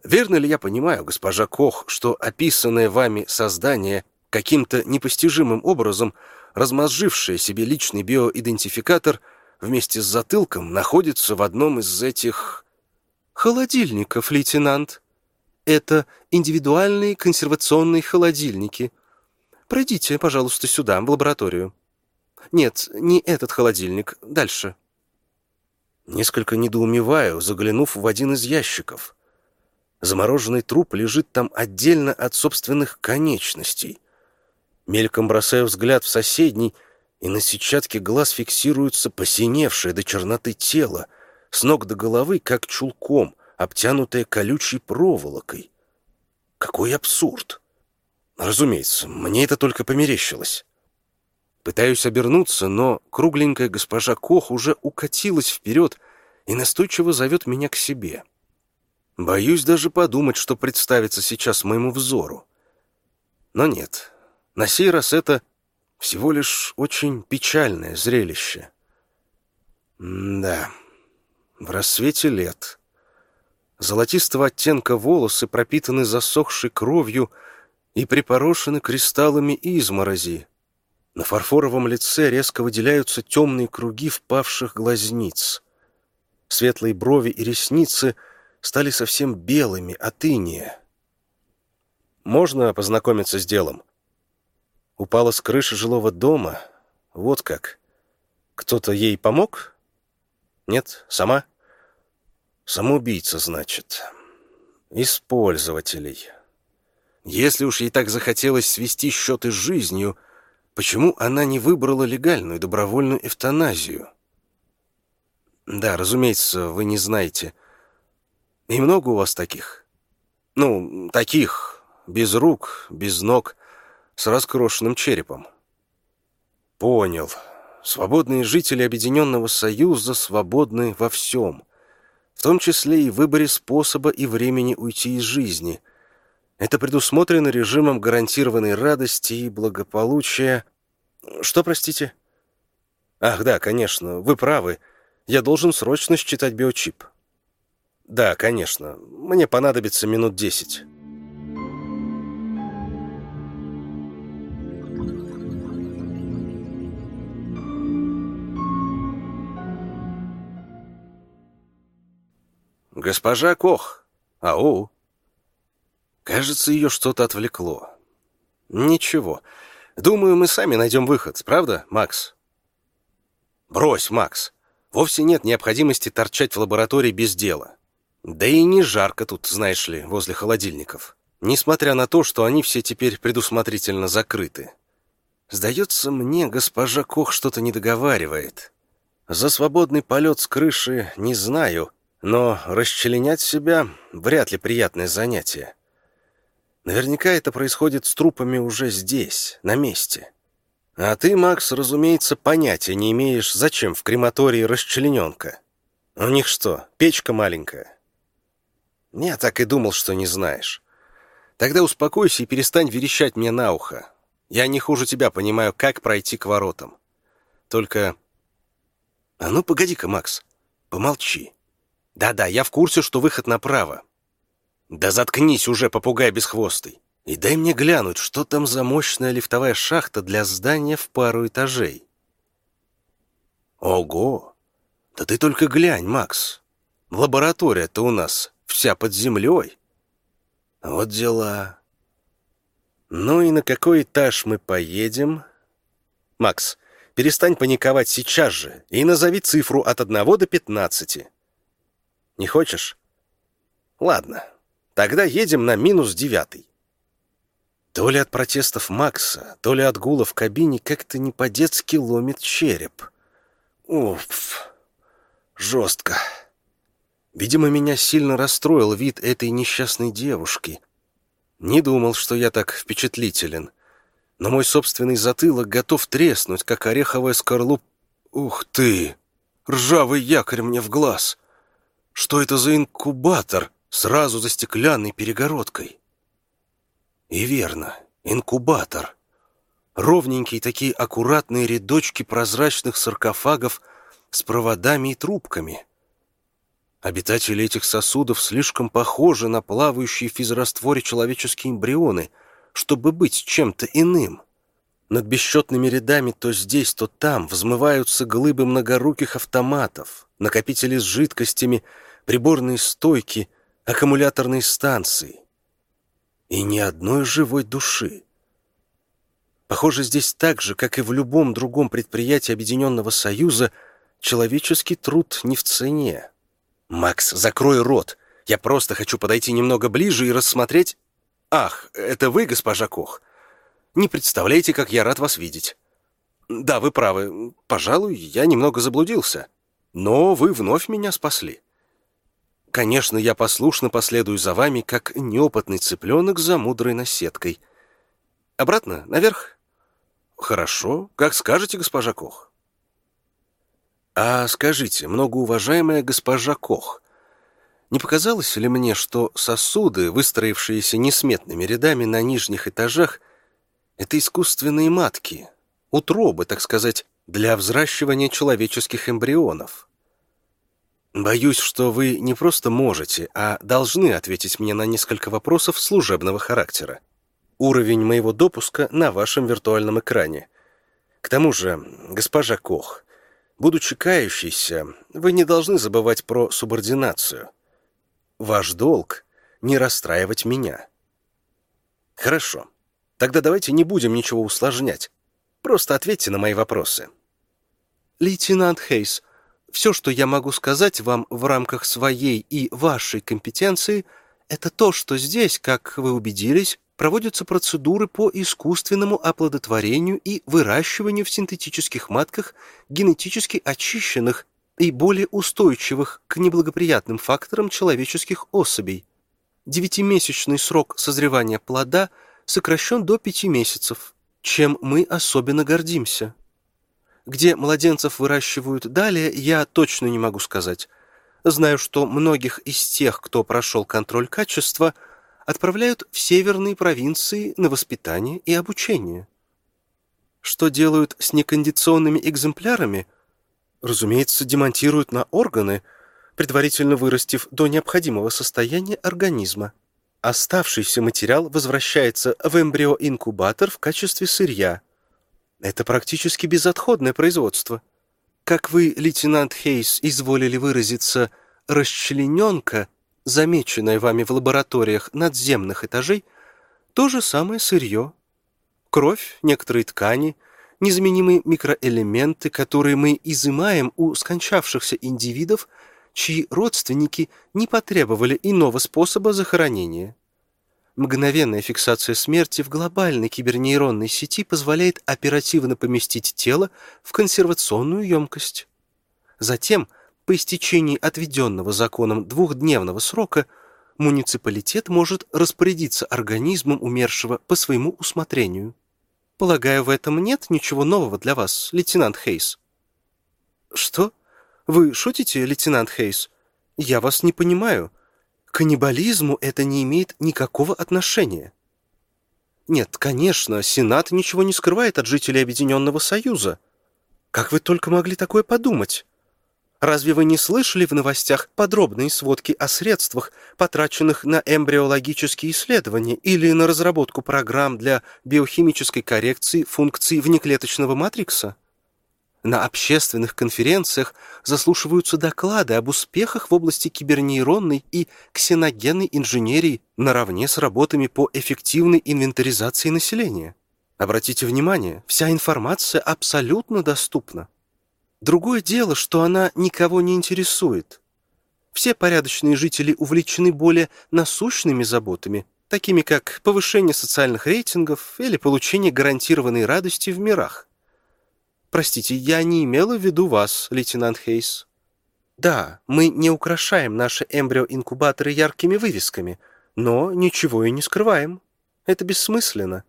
Верно ли я понимаю, госпожа Кох, что описанное вами создание каким-то непостижимым образом размозжившее себе личный биоидентификатор вместе с затылком находится в одном из этих холодильников, лейтенант. Это индивидуальные консервационные холодильники. Пройдите, пожалуйста, сюда, в лабораторию. Нет, не этот холодильник. Дальше. Несколько недоумеваю, заглянув в один из ящиков. Замороженный труп лежит там отдельно от собственных конечностей. Мельком бросаю взгляд в соседний, и на сетчатке глаз фиксируется посиневшее до черноты тело — с ног до головы, как чулком, обтянутая колючей проволокой. Какой абсурд! Разумеется, мне это только померещилось. Пытаюсь обернуться, но кругленькая госпожа Кох уже укатилась вперед и настойчиво зовет меня к себе. Боюсь даже подумать, что представится сейчас моему взору. Но нет, на сей раз это всего лишь очень печальное зрелище. М да... В рассвете лет. Золотистого оттенка волосы пропитаны засохшей кровью и припорошены кристаллами изморози. На фарфоровом лице резко выделяются темные круги впавших глазниц. Светлые брови и ресницы стали совсем белыми от иния. Можно познакомиться с делом? Упала с крыши жилого дома. Вот как. Кто-то ей помог? Нет, сама? Самоубийца, значит. использователей. Если уж ей так захотелось свести счеты с жизнью, почему она не выбрала легальную добровольную эвтаназию? Да, разумеется, вы не знаете. И много у вас таких? Ну, таких, без рук, без ног, с раскрошенным черепом. Понял. Свободные жители Объединенного Союза свободны во всем, в том числе и в выборе способа и времени уйти из жизни. Это предусмотрено режимом гарантированной радости и благополучия. Что, простите? Ах, да, конечно, вы правы. Я должен срочно считать биочип. Да, конечно. Мне понадобится минут десять. «Госпожа Кох! Ау!» Кажется, ее что-то отвлекло. «Ничего. Думаю, мы сами найдем выход, правда, Макс?» «Брось, Макс. Вовсе нет необходимости торчать в лаборатории без дела. Да и не жарко тут, знаешь ли, возле холодильников. Несмотря на то, что они все теперь предусмотрительно закрыты. Сдается мне, госпожа Кох что-то не договаривает. За свободный полет с крыши не знаю, но расчленять себя вряд ли приятное занятие. Наверняка это происходит с трупами уже здесь, на месте. А ты, Макс, разумеется, понятия не имеешь, зачем в крематории расчлененка. У них что, печка маленькая? Я так и думал, что не знаешь. Тогда успокойся и перестань верещать мне на ухо. Я не хуже тебя понимаю, как пройти к воротам. Только... А ну, погоди-ка, Макс, помолчи. Да-да, я в курсе, что выход направо. Да заткнись уже, попугай бесхвостый. И дай мне глянуть, что там за мощная лифтовая шахта для здания в пару этажей. Ого! Да ты только глянь, Макс. Лаборатория-то у нас вся под землей. Вот дела. Ну и на какой этаж мы поедем? Макс, перестань паниковать сейчас же и назови цифру от 1 до 15. Не хочешь? Ладно, тогда едем на минус девятый. То ли от протестов Макса, то ли от гула в кабине как-то не по-детски ломит череп. Уф, жестко. Видимо, меня сильно расстроил вид этой несчастной девушки. Не думал, что я так впечатлителен. Но мой собственный затылок готов треснуть, как ореховая скорлуп. Ух ты! Ржавый якорь мне в глаз! Что это за инкубатор сразу за стеклянной перегородкой? И верно, инкубатор. Ровненькие такие аккуратные рядочки прозрачных саркофагов с проводами и трубками. Обитатели этих сосудов слишком похожи на плавающие в физрастворе человеческие эмбрионы, чтобы быть чем-то иным. Над бесчетными рядами то здесь, то там взмываются глыбы многоруких автоматов, накопители с жидкостями — приборные стойки, аккумуляторные станции. И ни одной живой души. Похоже, здесь так же, как и в любом другом предприятии Объединенного Союза, человеческий труд не в цене. «Макс, закрой рот! Я просто хочу подойти немного ближе и рассмотреть...» «Ах, это вы, госпожа Кох? Не представляете, как я рад вас видеть!» «Да, вы правы. Пожалуй, я немного заблудился. Но вы вновь меня спасли. Конечно, я послушно последую за вами, как неопытный цыпленок за мудрой наседкой. Обратно, наверх? Хорошо, как скажете, госпожа Кох. А скажите, многоуважаемая госпожа Кох, не показалось ли мне, что сосуды, выстроившиеся несметными рядами на нижних этажах, это искусственные матки, утробы, так сказать, для взращивания человеческих эмбрионов? Боюсь, что вы не просто можете, а должны ответить мне на несколько вопросов служебного характера. Уровень моего допуска на вашем виртуальном экране. К тому же, госпожа Кох, будучи кающейся, вы не должны забывать про субординацию. Ваш долг — не расстраивать меня. Хорошо. Тогда давайте не будем ничего усложнять. Просто ответьте на мои вопросы. Лейтенант Хейс — все, что я могу сказать вам в рамках своей и вашей компетенции, это то, что здесь, как вы убедились, проводятся процедуры по искусственному оплодотворению и выращиванию в синтетических матках генетически очищенных и более устойчивых к неблагоприятным факторам человеческих особей. Девятимесячный срок созревания плода сокращен до пяти месяцев, чем мы особенно гордимся. Где младенцев выращивают далее, я точно не могу сказать. Знаю, что многих из тех, кто прошел контроль качества, отправляют в северные провинции на воспитание и обучение. Что делают с некондиционными экземплярами – разумеется, демонтируют на органы, предварительно вырастив до необходимого состояния организма. Оставшийся материал возвращается в эмбриоинкубатор в качестве сырья. Это практически безотходное производство. Как вы, лейтенант Хейс, изволили выразиться, расчлененка, замеченная вами в лабораториях надземных этажей, то же самое сырье. Кровь, некоторые ткани – незаменимые микроэлементы, которые мы изымаем у скончавшихся индивидов, чьи родственники не потребовали иного способа захоронения. Мгновенная фиксация смерти в глобальной кибернейронной сети позволяет оперативно поместить тело в консервационную емкость. Затем, по истечении отведенного законом двухдневного срока, муниципалитет может распорядиться организмом умершего по своему усмотрению. Полагаю, в этом нет ничего нового для вас, лейтенант Хейс. Что? Вы шутите, лейтенант Хейс? Я вас не понимаю. К каннибализму это не имеет никакого отношения. Нет, конечно, Сенат ничего не скрывает от жителей Объединенного Союза. Как вы только могли такое подумать? Разве вы не слышали в новостях подробные сводки о средствах, потраченных на эмбриологические исследования или на разработку программ для биохимической коррекции функций внеклеточного матрикса? На общественных конференциях заслушиваются доклады об успехах в области кибернейронной и ксеногенной инженерии наравне с работами по эффективной инвентаризации населения. Обратите внимание, вся информация абсолютно доступна. Другое дело, что она никого не интересует. Все порядочные жители увлечены более насущными заботами, такими как повышение социальных рейтингов или получение гарантированной радости в мирах. Простите, я не имела в виду вас, лейтенант Хейс. Да, мы не украшаем наши эмбриоинкубаторы яркими вывесками, но ничего и не скрываем. Это бессмысленно.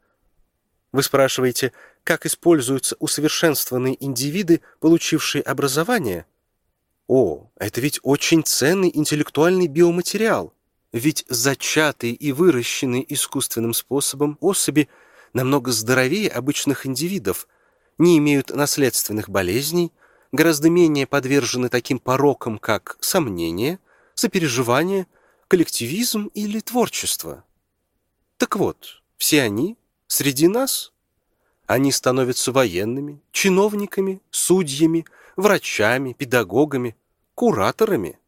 Вы спрашиваете, как используются усовершенствованные индивиды, получившие образование? О, это ведь очень ценный интеллектуальный биоматериал. Ведь зачатые и выращенные искусственным способом особи намного здоровее обычных индивидов, не имеют наследственных болезней, гораздо менее подвержены таким порокам, как сомнение, сопереживание, коллективизм или творчество. Так вот, все они среди нас они становятся военными, чиновниками, судьями, врачами, педагогами, кураторами,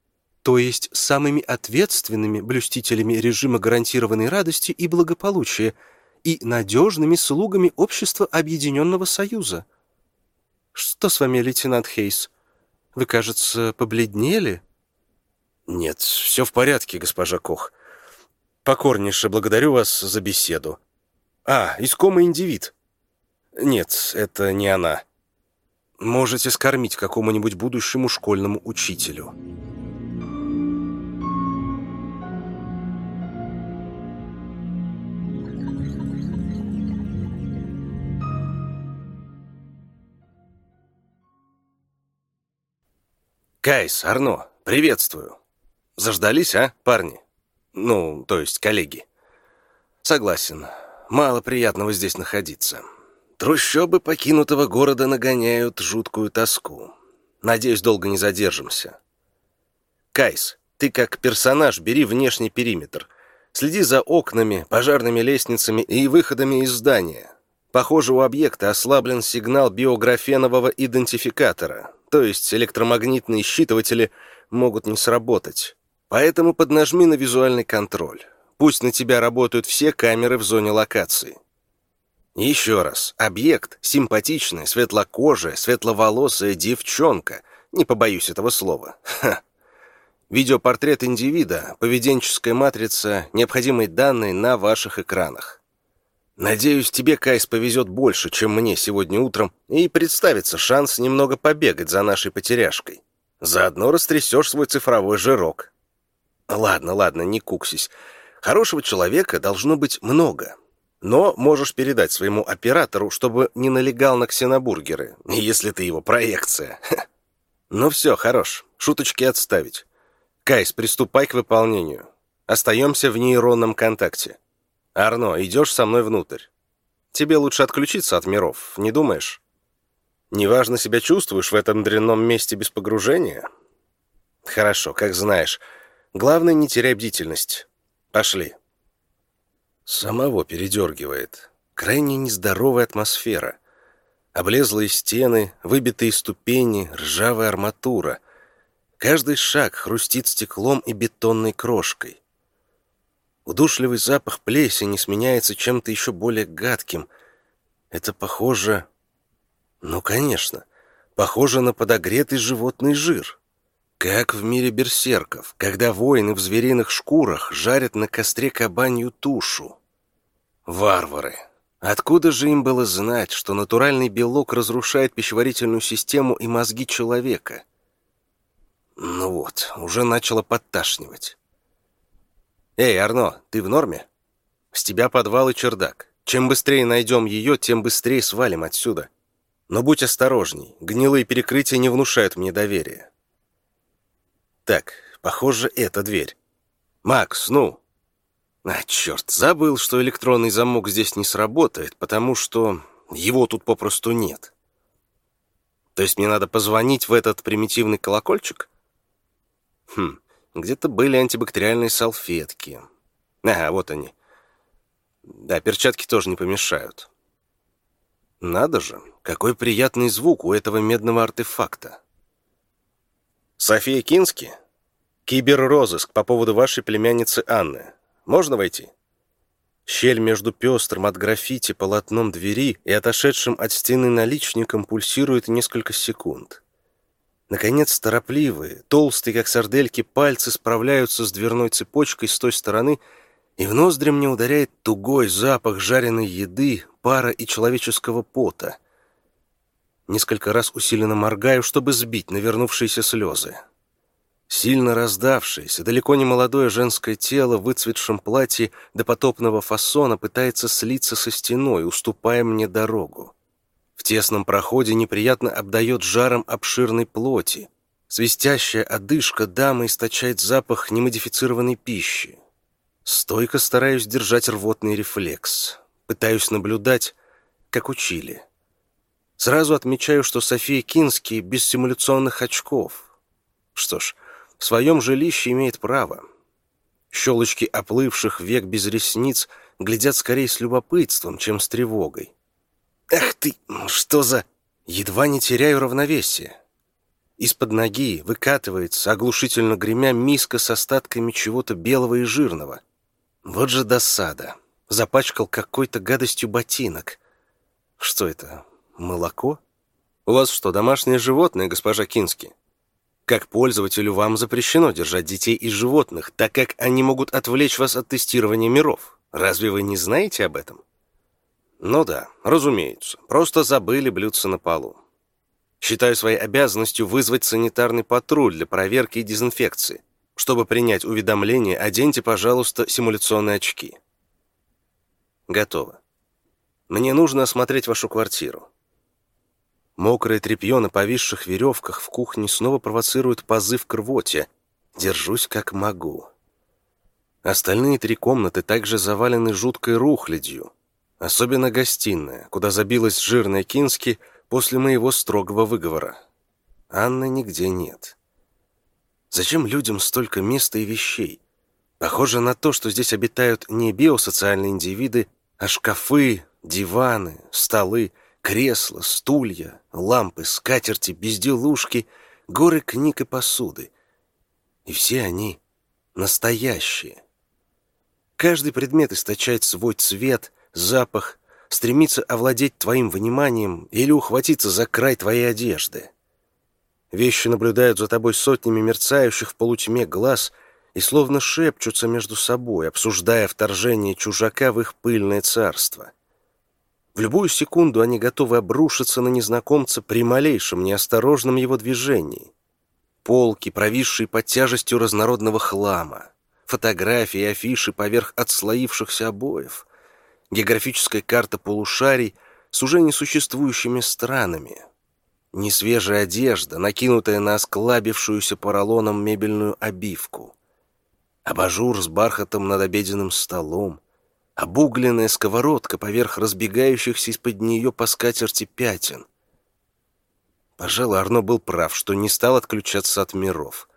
то есть самыми ответственными блюстителями режима гарантированной радости и благополучия и надежными слугами общества Объединенного Союза. Что с вами, лейтенант Хейс? Вы, кажется, побледнели? Нет, все в порядке, госпожа Кох. Покорнейше благодарю вас за беседу. А, искомый индивид. Нет, это не она. Можете скормить какому-нибудь будущему школьному учителю. Кайс, Арно, приветствую. Заждались, а, парни? Ну, то есть коллеги. Согласен. Мало приятного здесь находиться. Трущобы покинутого города нагоняют жуткую тоску. Надеюсь, долго не задержимся. Кайс, ты как персонаж бери внешний периметр. Следи за окнами, пожарными лестницами и выходами из здания. Похоже, у объекта ослаблен сигнал биографенового идентификатора, то есть электромагнитные считыватели могут не сработать. Поэтому поднажми на визуальный контроль. Пусть на тебя работают все камеры в зоне локации. Еще раз, объект — симпатичная, светлокожая, светловолосая девчонка. Не побоюсь этого слова. Ха. Видеопортрет индивида, поведенческая матрица, необходимые данные на ваших экранах. Надеюсь, тебе, Кайс, повезет больше, чем мне сегодня утром, и представится шанс немного побегать за нашей потеряшкой. Заодно растрясешь свой цифровой жирок. Ладно, ладно, не куксись. Хорошего человека должно быть много. Но можешь передать своему оператору, чтобы не налегал на ксенобургеры, если ты его проекция. Ну все, хорош. Шуточки отставить. Кайс, приступай к выполнению. Остаемся в нейронном контакте. Арно, идешь со мной внутрь. Тебе лучше отключиться от миров, не думаешь? Неважно себя чувствуешь в этом дрянном месте без погружения? Хорошо, как знаешь. Главное, не теряй бдительность. Пошли. Самого передергивает. Крайне нездоровая атмосфера. Облезлые стены, выбитые ступени, ржавая арматура. Каждый шаг хрустит стеклом и бетонной крошкой. Удушливый запах плесени сменяется чем-то еще более гадким. Это похоже... Ну, конечно, похоже на подогретый животный жир. Как в мире берсерков, когда воины в звериных шкурах жарят на костре кабанью тушу. Варвары. Откуда же им было знать, что натуральный белок разрушает пищеварительную систему и мозги человека? Ну вот, уже начало подташнивать. «Эй, Арно, ты в норме? С тебя подвал и чердак. Чем быстрее найдем ее, тем быстрее свалим отсюда. Но будь осторожней, гнилые перекрытия не внушают мне доверия». Так, похоже, это дверь. «Макс, ну!» А, черт, забыл, что электронный замок здесь не сработает, потому что его тут попросту нет. То есть мне надо позвонить в этот примитивный колокольчик? Хм, где-то были антибактериальные салфетки. Ага, вот они. Да, перчатки тоже не помешают. Надо же, какой приятный звук у этого медного артефакта. София Кински? Киберрозыск по поводу вашей племянницы Анны. Можно войти? Щель между пестрым от граффити полотном двери и отошедшим от стены наличником пульсирует несколько секунд. Наконец, торопливые, толстые, как сардельки, пальцы справляются с дверной цепочкой с той стороны, и в ноздри мне ударяет тугой запах жареной еды, пара и человеческого пота. Несколько раз усиленно моргаю, чтобы сбить навернувшиеся слезы. Сильно раздавшееся, далеко не молодое женское тело в выцветшем платье до потопного фасона пытается слиться со стеной, уступая мне дорогу. В тесном проходе неприятно обдает жаром обширной плоти. Свистящая одышка дамы источает запах немодифицированной пищи. Стойко стараюсь держать рвотный рефлекс. Пытаюсь наблюдать, как учили. Сразу отмечаю, что София Кински без симуляционных очков. Что ж, в своем жилище имеет право. Щелочки оплывших век без ресниц глядят скорее с любопытством, чем с тревогой. Эх ты, что за... Едва не теряю равновесие. Из-под ноги выкатывается, оглушительно гремя, миска с остатками чего-то белого и жирного. Вот же досада. Запачкал какой-то гадостью ботинок. Что это, молоко? У вас что, домашнее животное, госпожа Кински? Как пользователю вам запрещено держать детей и животных, так как они могут отвлечь вас от тестирования миров. Разве вы не знаете об этом? Ну да, разумеется. Просто забыли блюдце на полу. Считаю своей обязанностью вызвать санитарный патруль для проверки и дезинфекции. Чтобы принять уведомление, оденьте, пожалуйста, симуляционные очки. Готово. Мне нужно осмотреть вашу квартиру. Мокрое тряпье на повисших веревках в кухне снова провоцирует позыв к рвоте. Держусь как могу. Остальные три комнаты также завалены жуткой рухлядью. Особенно гостиная, куда забилась жирная Кински после моего строгого выговора. Анны нигде нет. Зачем людям столько места и вещей? Похоже на то, что здесь обитают не биосоциальные индивиды, а шкафы, диваны, столы, кресла, стулья, лампы, скатерти, безделушки, горы книг и посуды. И все они настоящие. Каждый предмет источает свой цвет, запах, стремится овладеть твоим вниманием или ухватиться за край твоей одежды. Вещи наблюдают за тобой сотнями мерцающих в полутьме глаз и словно шепчутся между собой, обсуждая вторжение чужака в их пыльное царство. В любую секунду они готовы обрушиться на незнакомца при малейшем неосторожном его движении. Полки, провисшие под тяжестью разнородного хлама, фотографии и афиши поверх отслоившихся обоев, географическая карта полушарий с уже несуществующими странами, несвежая одежда, накинутая на осклабившуюся поролоном мебельную обивку, абажур с бархатом над обеденным столом, обугленная сковородка поверх разбегающихся из-под нее по скатерти пятен. Пожалуй, Арно был прав, что не стал отключаться от миров.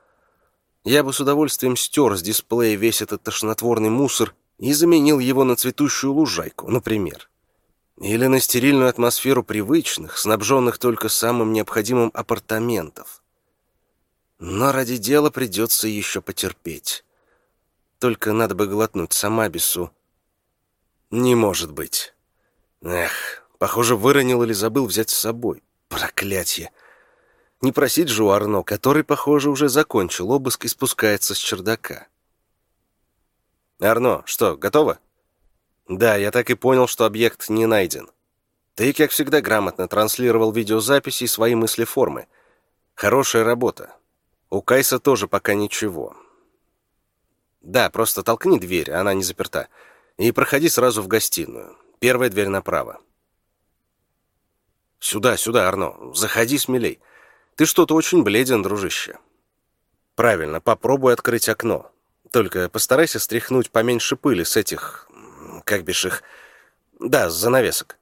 Я бы с удовольствием стер с дисплея весь этот тошнотворный мусор и заменил его на цветущую лужайку, например. Или на стерильную атмосферу привычных, снабженных только самым необходимым апартаментов. Но ради дела придется еще потерпеть. Только надо бы глотнуть самабису не может быть. Эх, похоже, выронил или забыл взять с собой. Проклятье. Не просить же у Арно, который, похоже, уже закончил обыск и спускается с чердака. Арно, что, готово? Да, я так и понял, что объект не найден. Ты, как всегда, грамотно транслировал видеозаписи и свои мысли формы. Хорошая работа. У Кайса тоже пока ничего. Да, просто толкни дверь, она не заперта и проходи сразу в гостиную. Первая дверь направо. Сюда, сюда, Арно. Заходи смелей. Ты что-то очень бледен, дружище. Правильно, попробуй открыть окно. Только постарайся стряхнуть поменьше пыли с этих... Как бишь их... Да, с занавесок.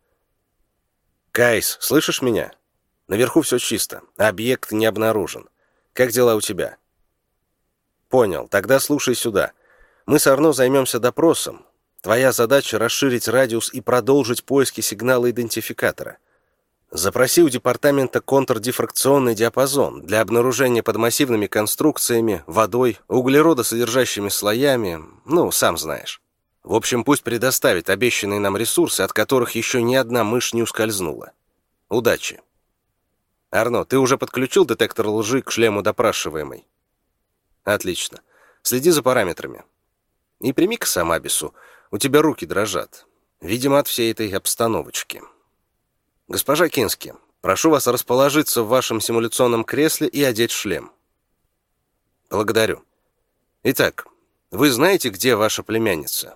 Кайс, слышишь меня? Наверху все чисто. Объект не обнаружен. Как дела у тебя? Понял. Тогда слушай сюда. Мы с Арно займемся допросом, Твоя задача — расширить радиус и продолжить поиски сигнала идентификатора. Запроси у департамента контрдифракционный диапазон для обнаружения под массивными конструкциями, водой, углеродосодержащими слоями, ну, сам знаешь. В общем, пусть предоставит обещанные нам ресурсы, от которых еще ни одна мышь не ускользнула. Удачи. Арно, ты уже подключил детектор лжи к шлему допрашиваемой? Отлично. Следи за параметрами. И прими к Самабису — у тебя руки дрожат. Видимо, от всей этой обстановочки. Госпожа Кински, прошу вас расположиться в вашем симуляционном кресле и одеть шлем. Благодарю. Итак, вы знаете, где ваша племянница?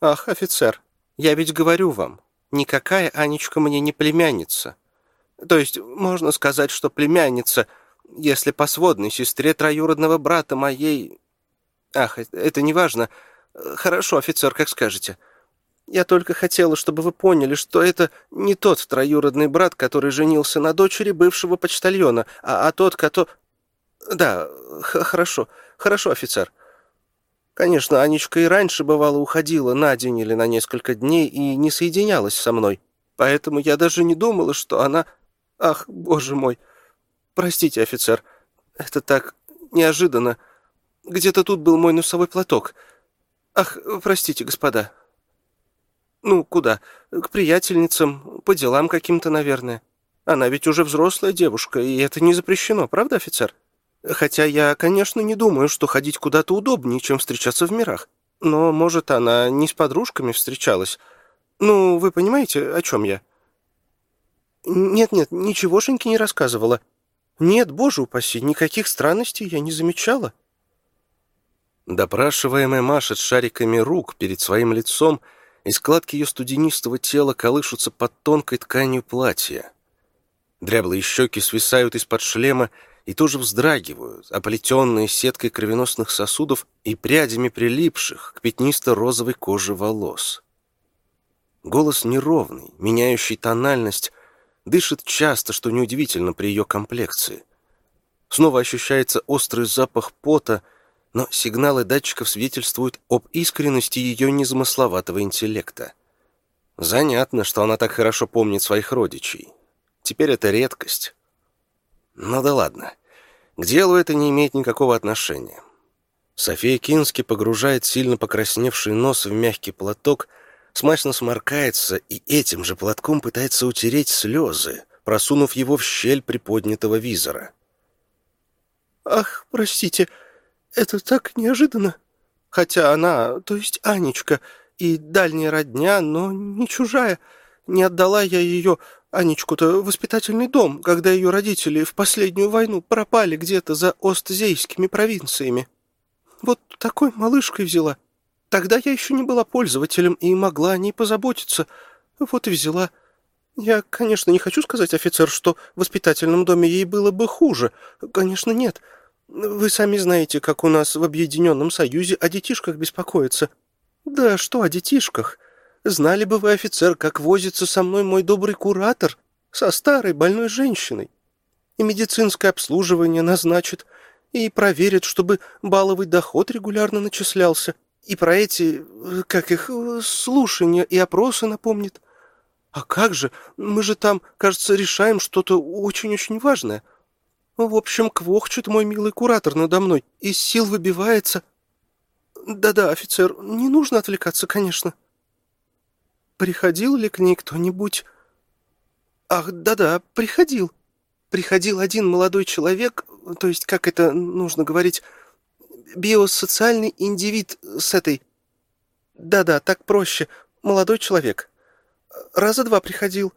Ах, офицер, я ведь говорю вам, никакая Анечка мне не племянница. То есть, можно сказать, что племянница, если по сводной сестре троюродного брата моей... Ах, это не важно. «Хорошо, офицер, как скажете. Я только хотела, чтобы вы поняли, что это не тот троюродный брат, который женился на дочери бывшего почтальона, а, а тот, который... Да, хорошо, хорошо, офицер. Конечно, Анечка и раньше, бывало, уходила на день или на несколько дней и не соединялась со мной. Поэтому я даже не думала, что она... Ах, боже мой! Простите, офицер, это так неожиданно. Где-то тут был мой носовой платок». «Ах, простите, господа». «Ну, куда? К приятельницам, по делам каким-то, наверное. Она ведь уже взрослая девушка, и это не запрещено, правда, офицер? Хотя я, конечно, не думаю, что ходить куда-то удобнее, чем встречаться в мирах. Но, может, она не с подружками встречалась. Ну, вы понимаете, о чем я?» «Нет-нет, ничегошеньки не рассказывала. Нет, боже упаси, никаких странностей я не замечала». Допрашиваемая машет шариками рук перед своим лицом, и складки ее студенистого тела колышутся под тонкой тканью платья. Дряблые щеки свисают из-под шлема и тоже вздрагивают, оплетенные сеткой кровеносных сосудов и прядями прилипших к пятнисто-розовой коже волос. Голос неровный, меняющий тональность, дышит часто, что неудивительно при ее комплекции. Снова ощущается острый запах пота, но сигналы датчиков свидетельствуют об искренности ее незамысловатого интеллекта. Занятно, что она так хорошо помнит своих родичей. Теперь это редкость. Ну да ладно. К делу это не имеет никакого отношения. София Кински погружает сильно покрасневший нос в мягкий платок, смачно сморкается и этим же платком пытается утереть слезы, просунув его в щель приподнятого визора. Ах, простите, это так неожиданно. Хотя она, то есть Анечка, и дальняя родня, но не чужая. Не отдала я ее, Анечку-то, воспитательный дом, когда ее родители в последнюю войну пропали где-то за Остзейскими провинциями. Вот такой малышкой взяла. Тогда я еще не была пользователем и могла о ней позаботиться. Вот и взяла. Я, конечно, не хочу сказать, офицер, что в воспитательном доме ей было бы хуже. Конечно, нет. Вы сами знаете, как у нас в Объединенном Союзе о детишках беспокоятся. Да что о детишках? Знали бы вы, офицер, как возится со мной мой добрый куратор со старой больной женщиной. И медицинское обслуживание назначит, и проверит, чтобы баловый доход регулярно начислялся, и про эти, как их, слушания и опросы напомнит. А как же, мы же там, кажется, решаем что-то очень-очень важное. В общем, квохчет мой милый куратор надо мной, из сил выбивается. Да-да, офицер, не нужно отвлекаться, конечно. Приходил ли к ней кто-нибудь? Ах, да-да, приходил. Приходил один молодой человек, то есть, как это нужно говорить, биосоциальный индивид с этой... Да-да, так проще. Молодой человек. Раза два приходил.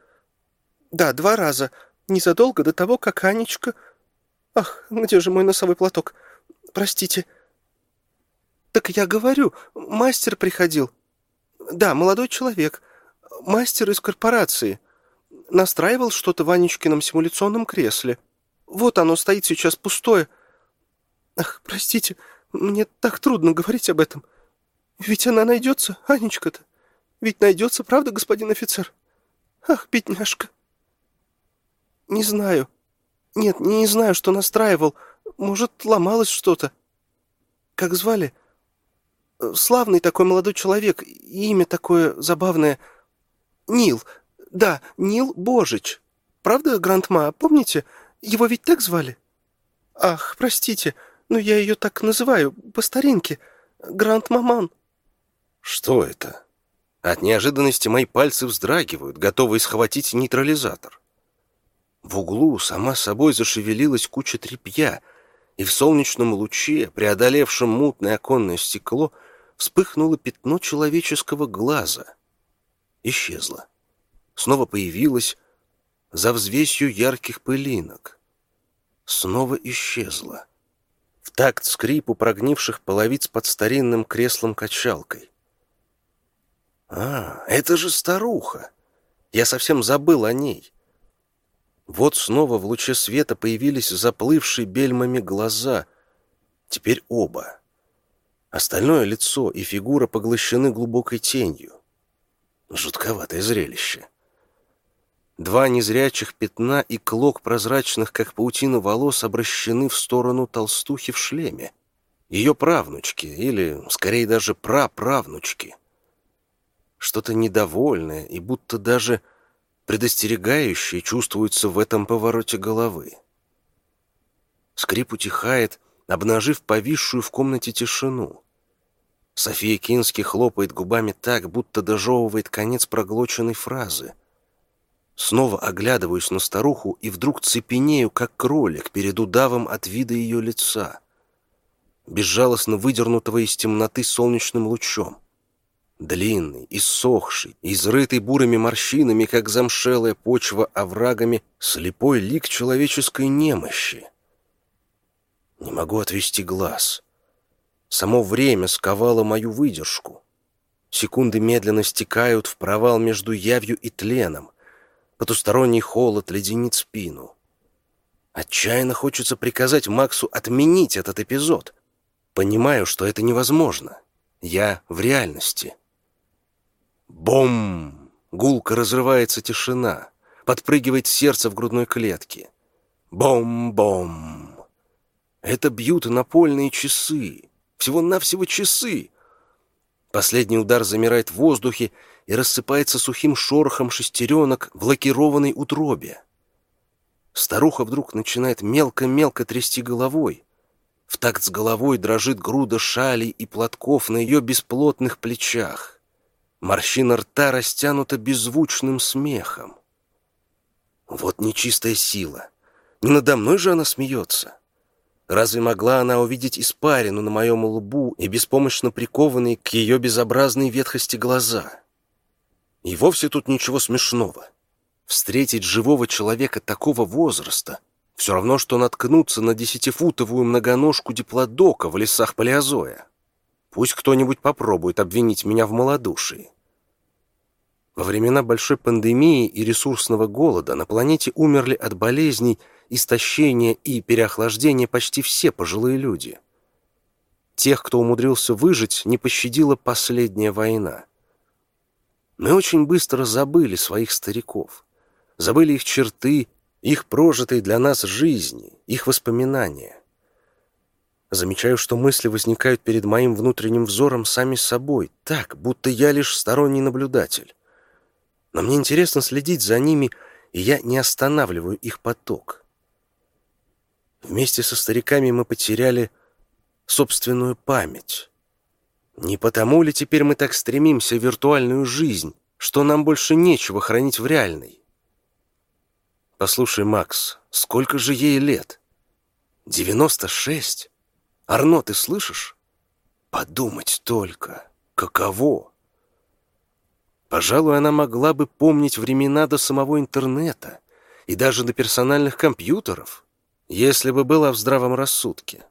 Да, два раза. Незадолго до того, как Анечка... Ах, где же мой носовой платок? Простите. Так я говорю, мастер приходил. Да, молодой человек. Мастер из корпорации. Настраивал что-то в Анечкином симуляционном кресле. Вот оно стоит сейчас пустое. Ах, простите, мне так трудно говорить об этом. Ведь она найдется, Анечка-то. Ведь найдется, правда, господин офицер? Ах, бедняжка. Не знаю. Нет, не знаю, что настраивал. Может, ломалось что-то. Как звали? Славный такой молодой человек, имя такое забавное. Нил. Да, Нил Божич. Правда, Грандма, помните? Его ведь так звали? Ах, простите, но я ее так называю, по старинке. Гранд-маман. Что это? От неожиданности мои пальцы вздрагивают, готовые схватить нейтрализатор. В углу сама собой зашевелилась куча тряпья, и в солнечном луче, преодолевшем мутное оконное стекло, вспыхнуло пятно человеческого глаза. Исчезло. Снова появилось за взвесью ярких пылинок. Снова исчезло. В такт скрипу прогнивших половиц под старинным креслом-качалкой. А, это же старуха. Я совсем забыл о ней. Вот снова в луче света появились заплывшие бельмами глаза. Теперь оба. Остальное лицо и фигура поглощены глубокой тенью. Жутковатое зрелище. Два незрячих пятна и клок прозрачных, как паутина волос, обращены в сторону толстухи в шлеме. Ее правнучки, или, скорее, даже праправнучки. Что-то недовольное и будто даже предостерегающее чувствуется в этом повороте головы. Скрип утихает, обнажив повисшую в комнате тишину. София Кински хлопает губами так, будто дожевывает конец проглоченной фразы. Снова оглядываюсь на старуху и вдруг цепенею, как кролик, перед удавом от вида ее лица, безжалостно выдернутого из темноты солнечным лучом. Длинный, иссохший, изрытый бурыми морщинами, как замшелая почва оврагами, слепой лик человеческой немощи. Не могу отвести глаз. Само время сковало мою выдержку. Секунды медленно стекают в провал между явью и тленом. Потусторонний холод леденит спину. Отчаянно хочется приказать Максу отменить этот эпизод. Понимаю, что это невозможно. Я в реальности. Бом! Гулко разрывается тишина. Подпрыгивает сердце в грудной клетке. Бом-бом! Это бьют напольные часы. Всего-навсего часы. Последний удар замирает в воздухе и рассыпается сухим шорохом шестеренок в лакированной утробе. Старуха вдруг начинает мелко-мелко трясти головой. В такт с головой дрожит груда шалей и платков на ее бесплотных плечах. Морщина рта растянута беззвучным смехом. Вот нечистая сила. Не надо мной же она смеется. Разве могла она увидеть испарину на моем лбу и беспомощно прикованные к ее безобразной ветхости глаза? И вовсе тут ничего смешного. Встретить живого человека такого возраста все равно, что наткнуться на десятифутовую многоножку диплодока в лесах Палеозоя. Пусть кто-нибудь попробует обвинить меня в малодушии. Во времена большой пандемии и ресурсного голода на планете умерли от болезней – истощения и переохлаждения почти все пожилые люди. Тех, кто умудрился выжить, не пощадила последняя война. Мы очень быстро забыли своих стариков, забыли их черты, их прожитые для нас жизни, их воспоминания. Замечаю, что мысли возникают перед моим внутренним взором сами собой, так, будто я лишь сторонний наблюдатель. Но мне интересно следить за ними, и я не останавливаю их поток. Вместе со стариками мы потеряли собственную память. Не потому ли теперь мы так стремимся в виртуальную жизнь, что нам больше нечего хранить в реальной? Послушай, Макс, сколько же ей лет? Девяносто шесть? Арно, ты слышишь? Подумать только, каково? Пожалуй, она могла бы помнить времена до самого интернета и даже до персональных компьютеров если бы была в здравом рассудке.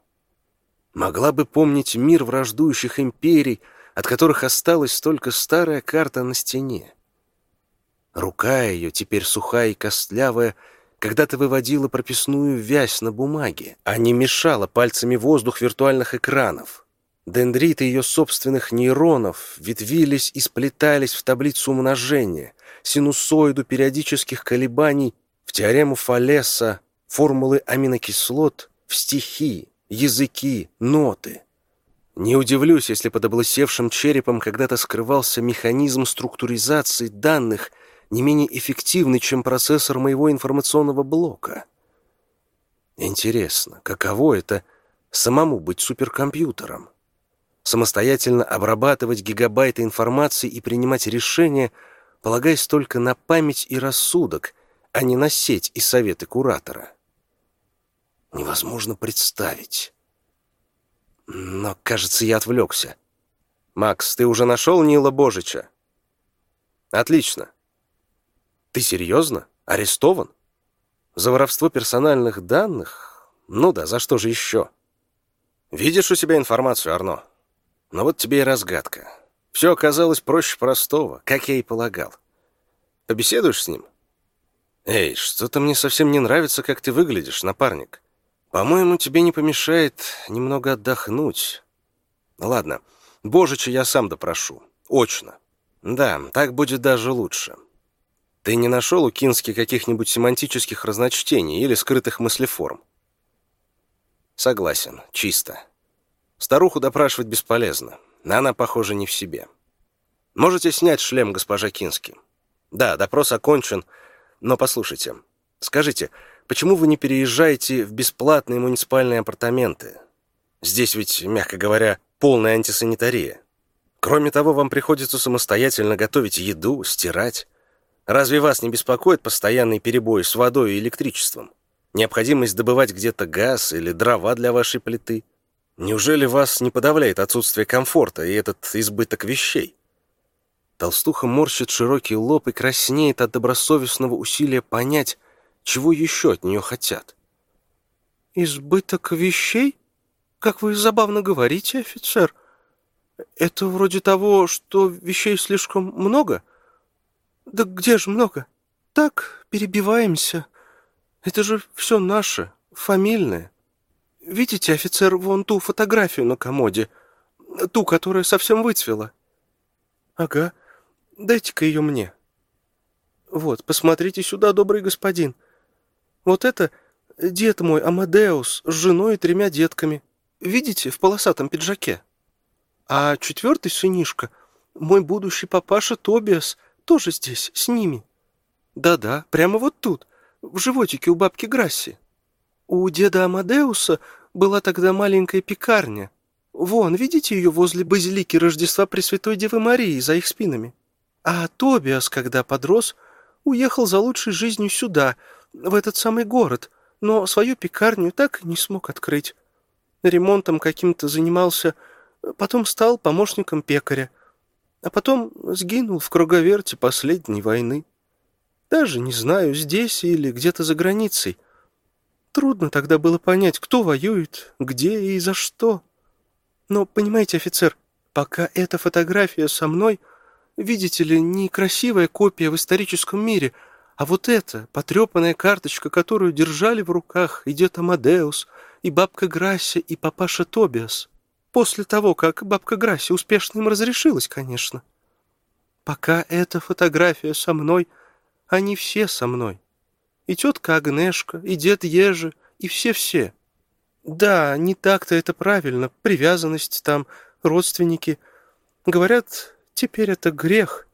Могла бы помнить мир враждующих империй, от которых осталась только старая карта на стене. Рука ее, теперь сухая и костлявая, когда-то выводила прописную вязь на бумаге, а не мешала пальцами воздух виртуальных экранов. Дендриты ее собственных нейронов ветвились и сплетались в таблицу умножения, синусоиду периодических колебаний, в теорему Фалеса, формулы аминокислот в стихи, языки, ноты. Не удивлюсь, если под облысевшим черепом когда-то скрывался механизм структуризации данных, не менее эффективный, чем процессор моего информационного блока. Интересно, каково это самому быть суперкомпьютером? Самостоятельно обрабатывать гигабайты информации и принимать решения, полагаясь только на память и рассудок, а не на сеть и советы куратора невозможно представить. Но, кажется, я отвлекся. Макс, ты уже нашел Нила Божича? Отлично. Ты серьезно? Арестован? За воровство персональных данных? Ну да, за что же еще? Видишь у себя информацию, Арно? Но вот тебе и разгадка. Все оказалось проще простого, как я и полагал. Побеседуешь с ним? Эй, что-то мне совсем не нравится, как ты выглядишь, напарник. По-моему, тебе не помешает немного отдохнуть. Ладно, Божича я сам допрошу. Очно. Да, так будет даже лучше. Ты не нашел у Кински каких-нибудь семантических разночтений или скрытых мыслеформ? Согласен, чисто. Старуху допрашивать бесполезно. Она, похоже, не в себе. Можете снять шлем, госпожа Кински. Да, допрос окончен, но послушайте. Скажите, Почему вы не переезжаете в бесплатные муниципальные апартаменты? Здесь ведь, мягко говоря, полная антисанитария. Кроме того, вам приходится самостоятельно готовить еду, стирать. Разве вас не беспокоит постоянный перебой с водой и электричеством? Необходимость добывать где-то газ или дрова для вашей плиты? Неужели вас не подавляет отсутствие комфорта и этот избыток вещей? Толстуха морщит широкий лоб и краснеет от добросовестного усилия понять, чего еще от нее хотят? «Избыток вещей? Как вы забавно говорите, офицер. Это вроде того, что вещей слишком много? Да где же много? Так, перебиваемся. Это же все наше, фамильное. Видите, офицер, вон ту фотографию на комоде, ту, которая совсем выцвела?» «Ага, дайте-ка ее мне». «Вот, посмотрите сюда, добрый господин. Вот это дед мой Амадеус с женой и тремя детками. Видите, в полосатом пиджаке. А четвертый сынишка, мой будущий папаша Тобиас, тоже здесь, с ними. Да-да, прямо вот тут, в животике у бабки Грасси. У деда Амадеуса была тогда маленькая пекарня. Вон, видите ее возле базилики Рождества Пресвятой Девы Марии за их спинами? А Тобиас, когда подрос, уехал за лучшей жизнью сюда, в этот самый город, но свою пекарню так и не смог открыть. ремонтом каким-то занимался, потом стал помощником пекаря, а потом сгинул в круговерте последней войны. Даже не знаю, здесь или где-то за границей. Трудно тогда было понять, кто воюет, где и за что. Но, понимаете, офицер, пока эта фотография со мной, видите ли, не красивая копия в историческом мире, а вот эта потрепанная карточка, которую держали в руках и дед Амадеус, и бабка Грася, и папаша Тобиас. После того, как бабка Грася успешно им разрешилась, конечно. Пока эта фотография со мной, они все со мной. И тетка Агнешка, и дед Ежи, и все-все. Да, не так-то это правильно. Привязанность там, родственники. Говорят, теперь это грех.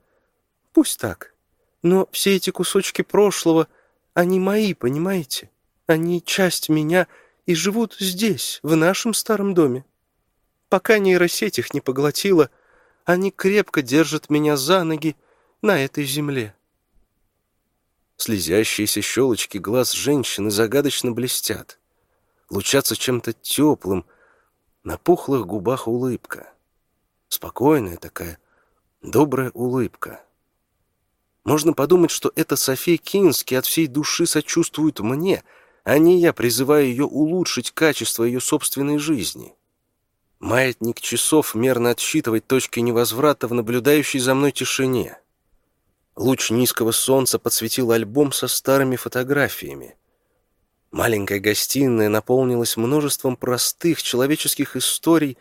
Пусть так. Но все эти кусочки прошлого, они мои, понимаете? Они часть меня и живут здесь, в нашем старом доме. Пока нейросеть их не поглотила, они крепко держат меня за ноги на этой земле. Слезящиеся щелочки глаз женщины загадочно блестят. Лучатся чем-то теплым, на пухлых губах улыбка. Спокойная такая, добрая улыбка. Можно подумать, что это София Кински от всей души сочувствует мне, а не я призываю ее улучшить качество ее собственной жизни. Маятник часов мерно отсчитывает точки невозврата в наблюдающей за мной тишине. Луч низкого солнца подсветил альбом со старыми фотографиями. Маленькая гостиная наполнилась множеством простых человеческих историй,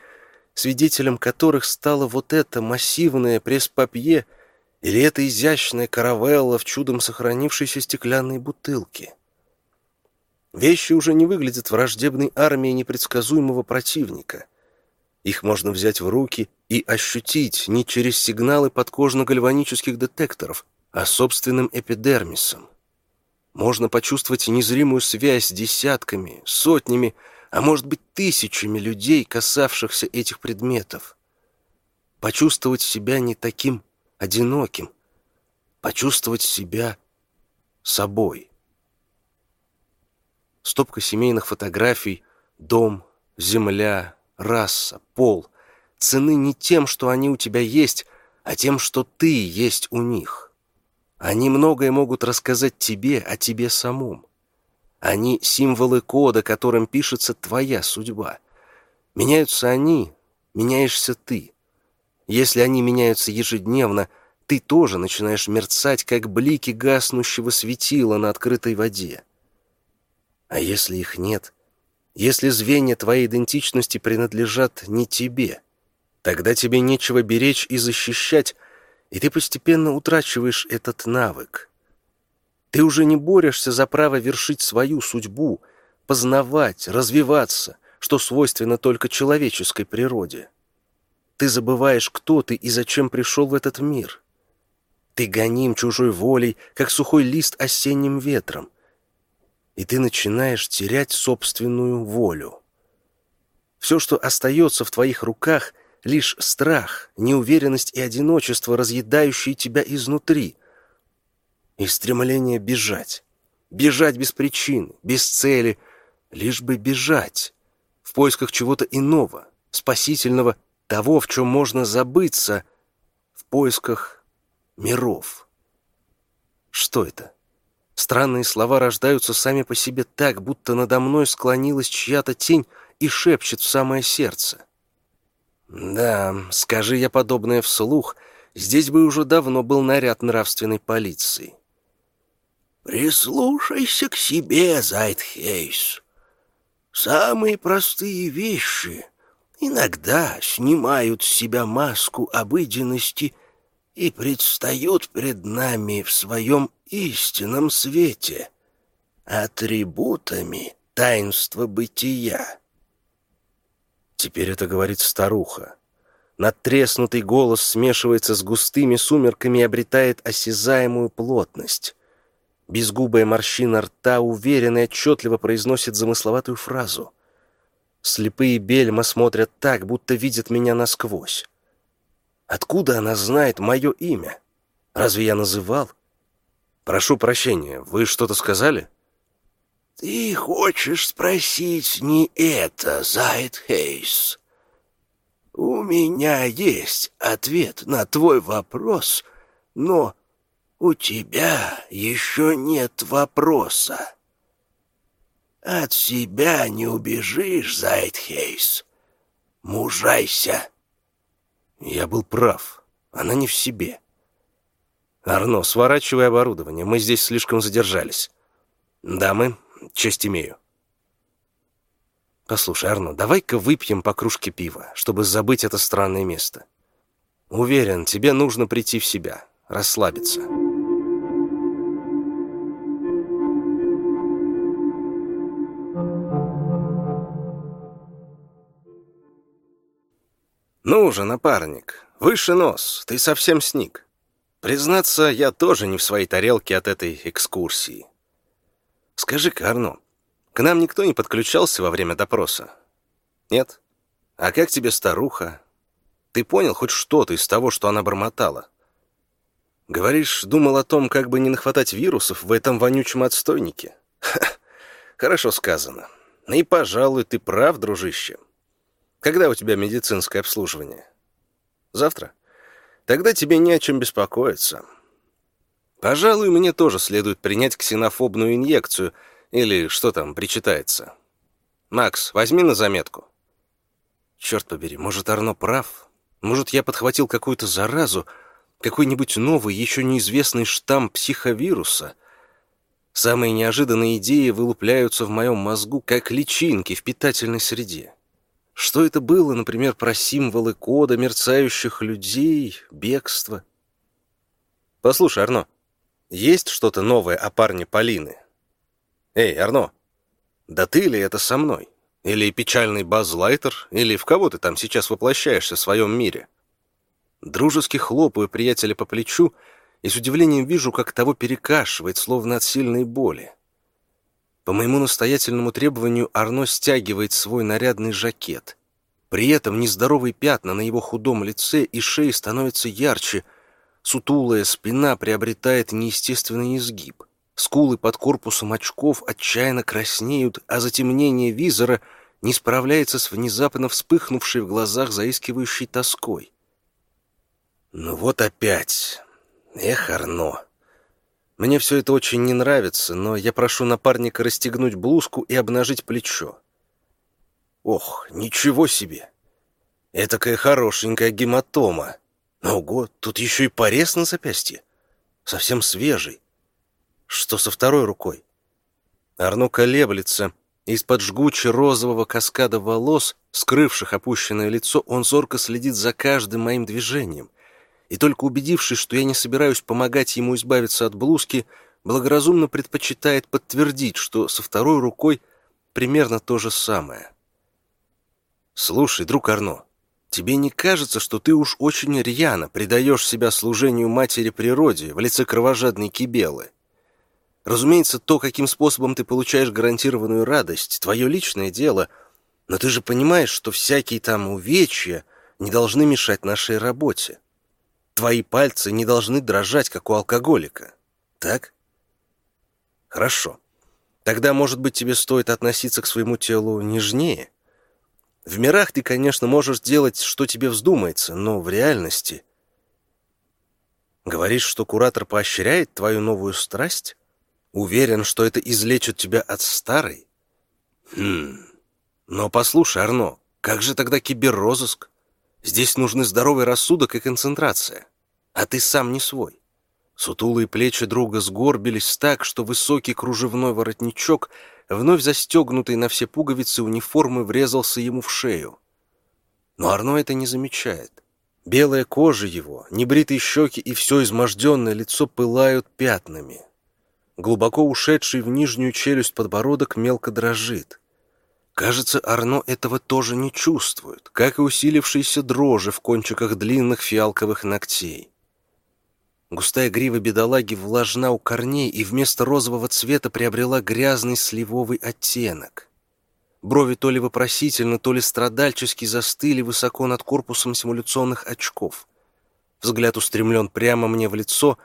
свидетелем которых стало вот это массивное пресс-папье или эта изящная каравелла в чудом сохранившейся стеклянной бутылке. Вещи уже не выглядят враждебной армией непредсказуемого противника. Их можно взять в руки и ощутить не через сигналы подкожно-гальванических детекторов, а собственным эпидермисом. Можно почувствовать незримую связь с десятками, сотнями, а может быть тысячами людей, касавшихся этих предметов. Почувствовать себя не таким одиноким. Почувствовать себя собой. Стопка семейных фотографий, дом, земля, раса, пол — цены не тем, что они у тебя есть, а тем, что ты есть у них. Они многое могут рассказать тебе о тебе самом. Они — символы кода, которым пишется твоя судьба. Меняются они, меняешься ты. Если они меняются ежедневно, ты тоже начинаешь мерцать, как блики гаснущего светила на открытой воде. А если их нет, если звенья твоей идентичности принадлежат не тебе — Тогда тебе нечего беречь и защищать, и ты постепенно утрачиваешь этот навык. Ты уже не борешься за право вершить свою судьбу, познавать, развиваться, что свойственно только человеческой природе. Ты забываешь, кто ты и зачем пришел в этот мир. Ты гоним чужой волей, как сухой лист осенним ветром, и ты начинаешь терять собственную волю. Все, что остается в твоих руках, лишь страх, неуверенность и одиночество, разъедающие тебя изнутри. И стремление бежать. Бежать без причины, без цели, лишь бы бежать. В поисках чего-то иного, спасительного, того, в чем можно забыться, в поисках миров. Что это? Странные слова рождаются сами по себе так, будто надо мной склонилась чья-то тень и шепчет в самое сердце. Да, скажи я подобное вслух, здесь бы уже давно был наряд нравственной полиции. Прислушайся к себе, Зайтхейс. Самые простые вещи иногда снимают с себя маску обыденности и предстают пред нами в своем истинном свете, атрибутами таинства бытия. Теперь это говорит старуха. Надтреснутый голос смешивается с густыми сумерками и обретает осязаемую плотность. Безгубая морщина рта уверенно и отчетливо произносит замысловатую фразу. Слепые бельма смотрят так, будто видят меня насквозь. Откуда она знает мое имя? Разве я называл? Прошу прощения, вы что-то сказали? Ты хочешь спросить не это, Зайд Хейс? У меня есть ответ на твой вопрос, но у тебя еще нет вопроса. От себя не убежишь, Зайтхейс. Мужайся. Я был прав. Она не в себе. Арно, сворачивай оборудование. Мы здесь слишком задержались. Дамы, честь имею. Послушай, Арно, давай-ка выпьем по кружке пива, чтобы забыть это странное место. Уверен, тебе нужно прийти в себя, расслабиться. Ну же, напарник, выше нос, ты совсем сник. Признаться, я тоже не в своей тарелке от этой экскурсии. Скажи-ка, Арно, к нам никто не подключался во время допроса? Нет? А как тебе старуха? Ты понял хоть что-то из того, что она бормотала? Говоришь, думал о том, как бы не нахватать вирусов в этом вонючем отстойнике? Ха, хорошо сказано. И, пожалуй, ты прав, дружище. Когда у тебя медицинское обслуживание? Завтра? Тогда тебе не о чем беспокоиться. Пожалуй, мне тоже следует принять ксенофобную инъекцию, или что там причитается. Макс, возьми на заметку. Черт побери, может, Арно прав? Может, я подхватил какую-то заразу, какой-нибудь новый, еще неизвестный штамм психовируса? Самые неожиданные идеи вылупляются в моем мозгу, как личинки в питательной среде. Что это было, например, про символы кода, мерцающих людей, бегство? Послушай, Арно, есть что-то новое о парне Полины? Эй, Арно, да ты ли это со мной? Или печальный базлайтер? Или в кого ты там сейчас воплощаешься в своем мире? Дружески хлопаю приятеля по плечу и с удивлением вижу, как того перекашивает, словно от сильной боли. По моему настоятельному требованию Арно стягивает свой нарядный жакет. При этом нездоровые пятна на его худом лице и шее становятся ярче. Сутулая спина приобретает неестественный изгиб. Скулы под корпусом очков отчаянно краснеют, а затемнение визора не справляется с внезапно вспыхнувшей в глазах заискивающей тоской. Ну вот опять. Эх, Арно. Мне все это очень не нравится, но я прошу напарника расстегнуть блузку и обнажить плечо. Ох, ничего себе! Этакая хорошенькая гематома. Ого, тут еще и порез на запястье. Совсем свежий. Что со второй рукой? Арно колеблется. Из-под жгуче-розового каскада волос, скрывших опущенное лицо, он зорко следит за каждым моим движением — и только убедившись, что я не собираюсь помогать ему избавиться от блузки, благоразумно предпочитает подтвердить, что со второй рукой примерно то же самое. «Слушай, друг Арно, тебе не кажется, что ты уж очень рьяно предаешь себя служению матери природе в лице кровожадной кибелы? Разумеется, то, каким способом ты получаешь гарантированную радость, твое личное дело, но ты же понимаешь, что всякие там увечья не должны мешать нашей работе». Твои пальцы не должны дрожать, как у алкоголика. Так? Хорошо. Тогда, может быть, тебе стоит относиться к своему телу нежнее? В мирах ты, конечно, можешь делать, что тебе вздумается, но в реальности... Говоришь, что куратор поощряет твою новую страсть? Уверен, что это излечит тебя от старой? Хм... Но послушай, Арно, как же тогда киберрозыск? Здесь нужны здоровый рассудок и концентрация а ты сам не свой. Сутулые плечи друга сгорбились так, что высокий кружевной воротничок, вновь застегнутый на все пуговицы униформы, врезался ему в шею. Но Арно это не замечает. Белая кожа его, небритые щеки и все изможденное лицо пылают пятнами. Глубоко ушедший в нижнюю челюсть подбородок мелко дрожит. Кажется, Арно этого тоже не чувствует, как и усилившиеся дрожи в кончиках длинных фиалковых ногтей. Густая грива бедолаги влажна у корней и вместо розового цвета приобрела грязный сливовый оттенок. Брови то ли вопросительно, то ли страдальчески застыли высоко над корпусом симуляционных очков. Взгляд устремлен прямо мне в лицо,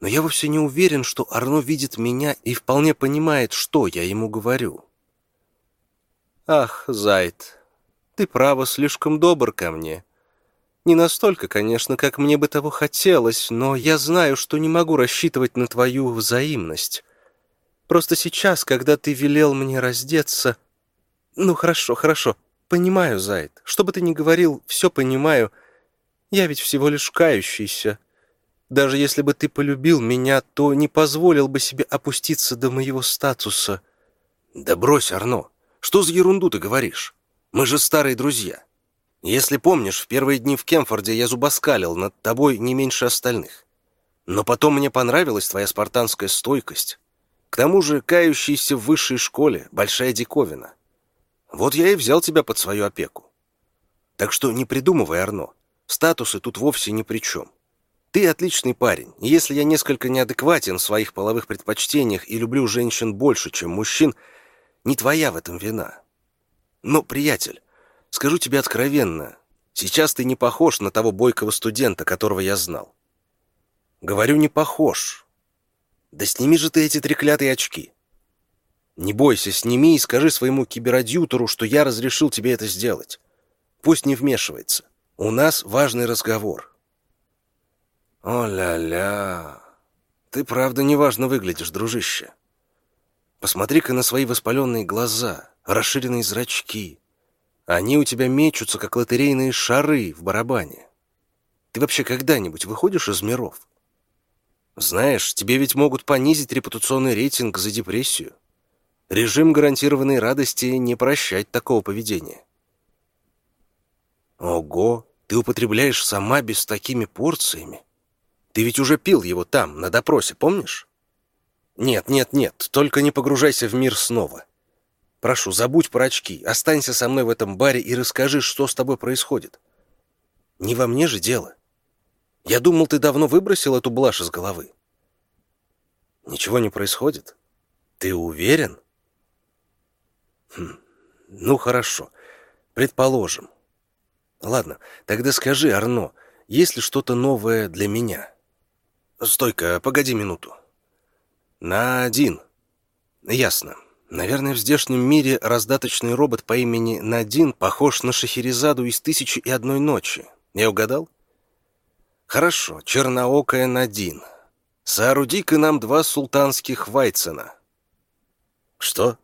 Но я вовсе не уверен, что Арно видит меня и вполне понимает, что я ему говорю. Ах, Зайд, ты, право, слишком добр ко мне. Не настолько, конечно, как мне бы того хотелось, но я знаю, что не могу рассчитывать на твою взаимность. Просто сейчас, когда ты велел мне раздеться... Ну, хорошо, хорошо, понимаю, Зайд. Что бы ты ни говорил, все понимаю. Я ведь всего лишь кающийся. Даже если бы ты полюбил меня, то не позволил бы себе опуститься до моего статуса. Да брось, Арно, что за ерунду ты говоришь? Мы же старые друзья. Если помнишь, в первые дни в Кемфорде я зубоскалил над тобой не меньше остальных. Но потом мне понравилась твоя спартанская стойкость. К тому же, кающийся в высшей школе — большая диковина. Вот я и взял тебя под свою опеку. Так что не придумывай, Арно. Статусы тут вовсе ни при чем. Ты отличный парень, и если я несколько неадекватен в своих половых предпочтениях и люблю женщин больше, чем мужчин, не твоя в этом вина. Но, приятель, скажу тебе откровенно, сейчас ты не похож на того бойкого студента, которого я знал. Говорю, не похож. Да сними же ты эти треклятые очки. Не бойся, сними и скажи своему киберадьютору, что я разрешил тебе это сделать. Пусть не вмешивается. У нас важный разговор. О-ля-ля. Ты правда неважно выглядишь, дружище. Посмотри-ка на свои воспаленные глаза, расширенные зрачки. Они у тебя мечутся, как лотерейные шары в барабане. Ты вообще когда-нибудь выходишь из миров? Знаешь, тебе ведь могут понизить репутационный рейтинг за депрессию. Режим гарантированной радости не прощать такого поведения. Ого, ты употребляешь сама без такими порциями. Ты ведь уже пил его там, на допросе, помнишь? Нет, нет, нет, только не погружайся в мир снова. Прошу, забудь про очки, останься со мной в этом баре и расскажи, что с тобой происходит. Не во мне же дело. Я думал, ты давно выбросил эту блажь из головы. Ничего не происходит? Ты уверен? Хм, ну, хорошо. Предположим. Ладно, тогда скажи, Арно, есть ли что-то новое для меня? Стойка, погоди минуту. На один. Ясно. Наверное, в здешнем мире раздаточный робот по имени Надин похож на Шахерезаду из «Тысячи и одной ночи». Я угадал? Хорошо, черноокая Надин. Сооруди-ка нам два султанских Вайцена. Что?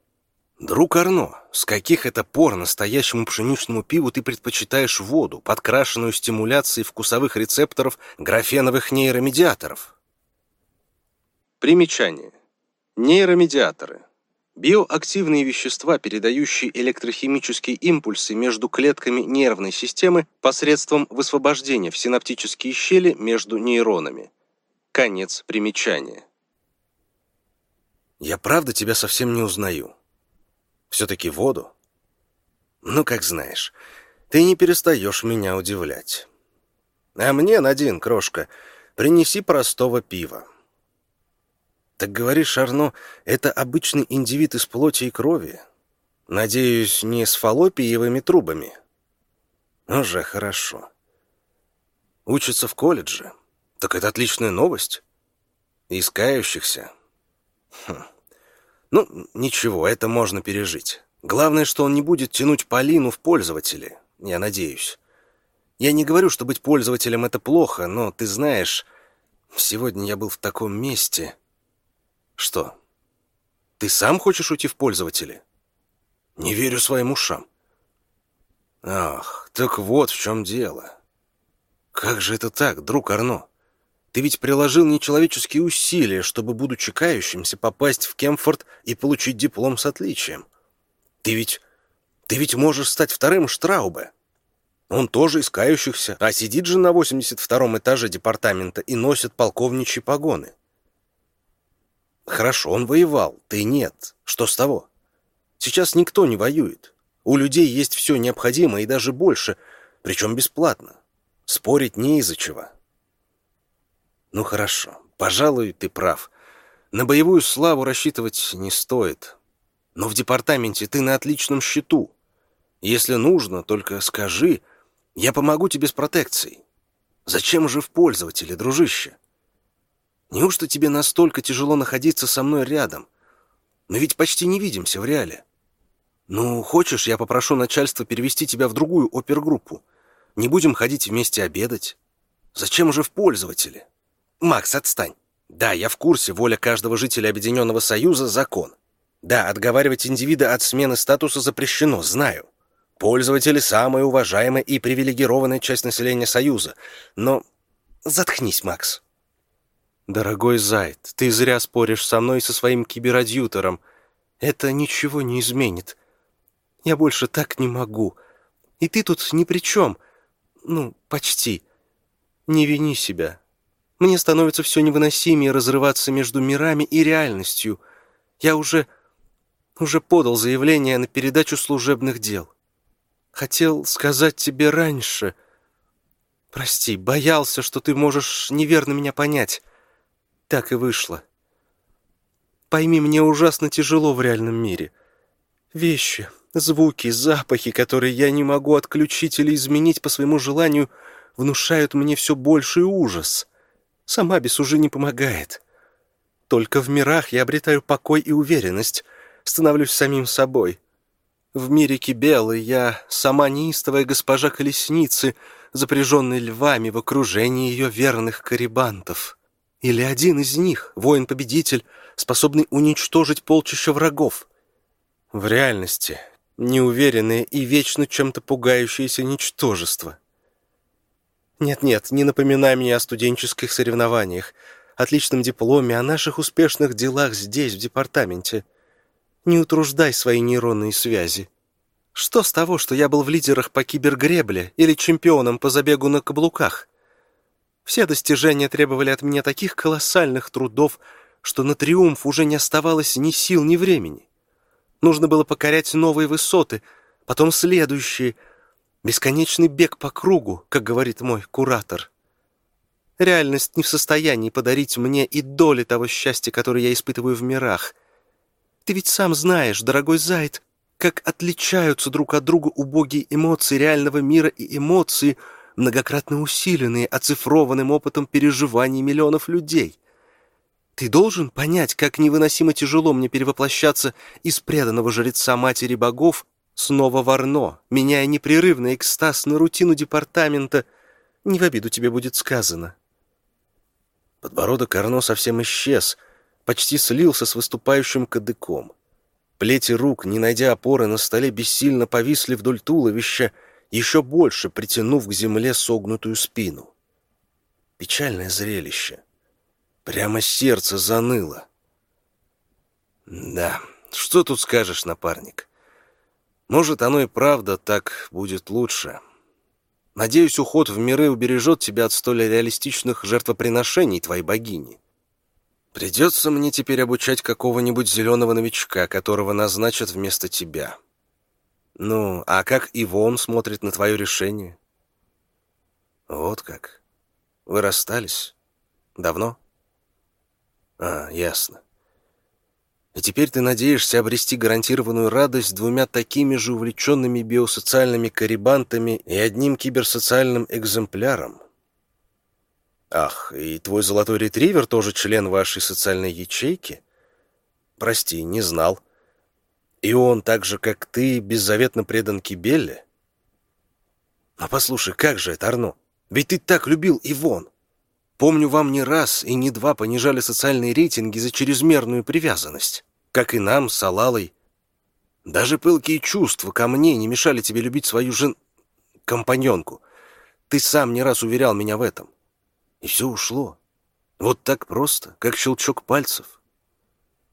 Друг Арно, с каких это пор настоящему пшеничному пиву ты предпочитаешь воду, подкрашенную стимуляцией вкусовых рецепторов графеновых нейромедиаторов? Примечание. Нейромедиаторы. Биоактивные вещества, передающие электрохимические импульсы между клетками нервной системы посредством высвобождения в синаптические щели между нейронами. Конец примечания. Я правда тебя совсем не узнаю. Все-таки воду? Ну, как знаешь, ты не перестаешь меня удивлять. А мне, Надин, крошка, принеси простого пива. Так говоришь, Арно, это обычный индивид из плоти и крови? Надеюсь, не с фаллопиевыми трубами? Уже хорошо. Учится в колледже? Так это отличная новость. Искающихся? Хм. Ну, ничего, это можно пережить. Главное, что он не будет тянуть Полину в пользователи, я надеюсь. Я не говорю, что быть пользователем — это плохо, но, ты знаешь, сегодня я был в таком месте... Что? Ты сам хочешь уйти в пользователи? Не верю своим ушам. Ах, так вот в чем дело. Как же это так, друг Арно? Ты ведь приложил нечеловеческие усилия, чтобы, будучи кающимся, попасть в Кемфорд и получить диплом с отличием. Ты ведь... ты ведь можешь стать вторым Штраубе. Он тоже из кающихся, а сидит же на 82-м этаже департамента и носит полковничьи погоны. Хорошо, он воевал, ты нет. Что с того? Сейчас никто не воюет. У людей есть все необходимое и даже больше, причем бесплатно. Спорить не из-за чего. Ну хорошо, пожалуй, ты прав. На боевую славу рассчитывать не стоит. Но в департаменте ты на отличном счету. Если нужно, только скажи, я помогу тебе с протекцией. Зачем же в пользователе, дружище? Неужто тебе настолько тяжело находиться со мной рядом? Мы ведь почти не видимся в реале. Ну, хочешь, я попрошу начальство перевести тебя в другую опергруппу. Не будем ходить вместе обедать. Зачем же в пользователи? Макс, отстань. Да, я в курсе, воля каждого жителя Объединенного Союза — закон. Да, отговаривать индивида от смены статуса запрещено, знаю. Пользователи — самая уважаемая и привилегированная часть населения Союза. Но заткнись, Макс. Дорогой Зайд, ты зря споришь со мной и со своим киберадъютором. Это ничего не изменит. Я больше так не могу. И ты тут ни при чем. Ну, почти. Не вини себя. Мне становится все невыносимее разрываться между мирами и реальностью. Я уже... уже подал заявление на передачу служебных дел. Хотел сказать тебе раньше. Прости, боялся, что ты можешь неверно меня понять. Так и вышло. Пойми, мне ужасно тяжело в реальном мире. Вещи, звуки, запахи, которые я не могу отключить или изменить по своему желанию, внушают мне все больший ужас. Сама без уже не помогает. Только в мирах я обретаю покой и уверенность, становлюсь самим собой. В мире Кибелы я сама неистовая госпожа колесницы, запряженной львами в окружении ее верных карибантов. Или один из них, воин-победитель, способный уничтожить полчища врагов. В реальности неуверенное и вечно чем-то пугающееся ничтожество. Нет-нет, не напоминай мне о студенческих соревнованиях, отличном дипломе, о наших успешных делах здесь, в департаменте. Не утруждай свои нейронные связи. Что с того, что я был в лидерах по кибергребле или чемпионом по забегу на каблуках? Все достижения требовали от меня таких колоссальных трудов, что на триумф уже не оставалось ни сил, ни времени. Нужно было покорять новые высоты, потом следующие — Бесконечный бег по кругу, как говорит мой куратор. Реальность не в состоянии подарить мне и доли того счастья, которое я испытываю в мирах. Ты ведь сам знаешь, дорогой Зайд, как отличаются друг от друга убогие эмоции реального мира и эмоции, многократно усиленные оцифрованным опытом переживаний миллионов людей. Ты должен понять, как невыносимо тяжело мне перевоплощаться из преданного жреца матери богов Снова Варно, меняя непрерывный экстаз на рутину департамента. Не в обиду тебе будет сказано. Подбородок Арно совсем исчез, почти слился с выступающим кадыком. Плети рук, не найдя опоры на столе, бессильно повисли вдоль туловища, еще больше притянув к земле согнутую спину. Печальное зрелище. Прямо сердце заныло. Да, что тут скажешь, напарник? Может, оно и правда так будет лучше. Надеюсь, уход в миры убережет тебя от столь реалистичных жертвоприношений твоей богини. Придется мне теперь обучать какого-нибудь зеленого новичка, которого назначат вместо тебя. Ну, а как Ивон смотрит на твое решение? Вот как. Вы расстались? Давно? А, ясно. И теперь ты надеешься обрести гарантированную радость двумя такими же увлеченными биосоциальными карибантами и одним киберсоциальным экземпляром. Ах, и твой золотой ретривер тоже член вашей социальной ячейки? Прости, не знал. И он, так же, как ты, беззаветно предан Кибелле? А послушай, как же это, Арно? Ведь ты так любил Ивон. Помню, вам не раз и не два понижали социальные рейтинги за чрезмерную привязанность. Как и нам с Алалой. Даже пылкие чувства ко мне не мешали тебе любить свою жен... компаньонку. Ты сам не раз уверял меня в этом. И все ушло. Вот так просто, как щелчок пальцев.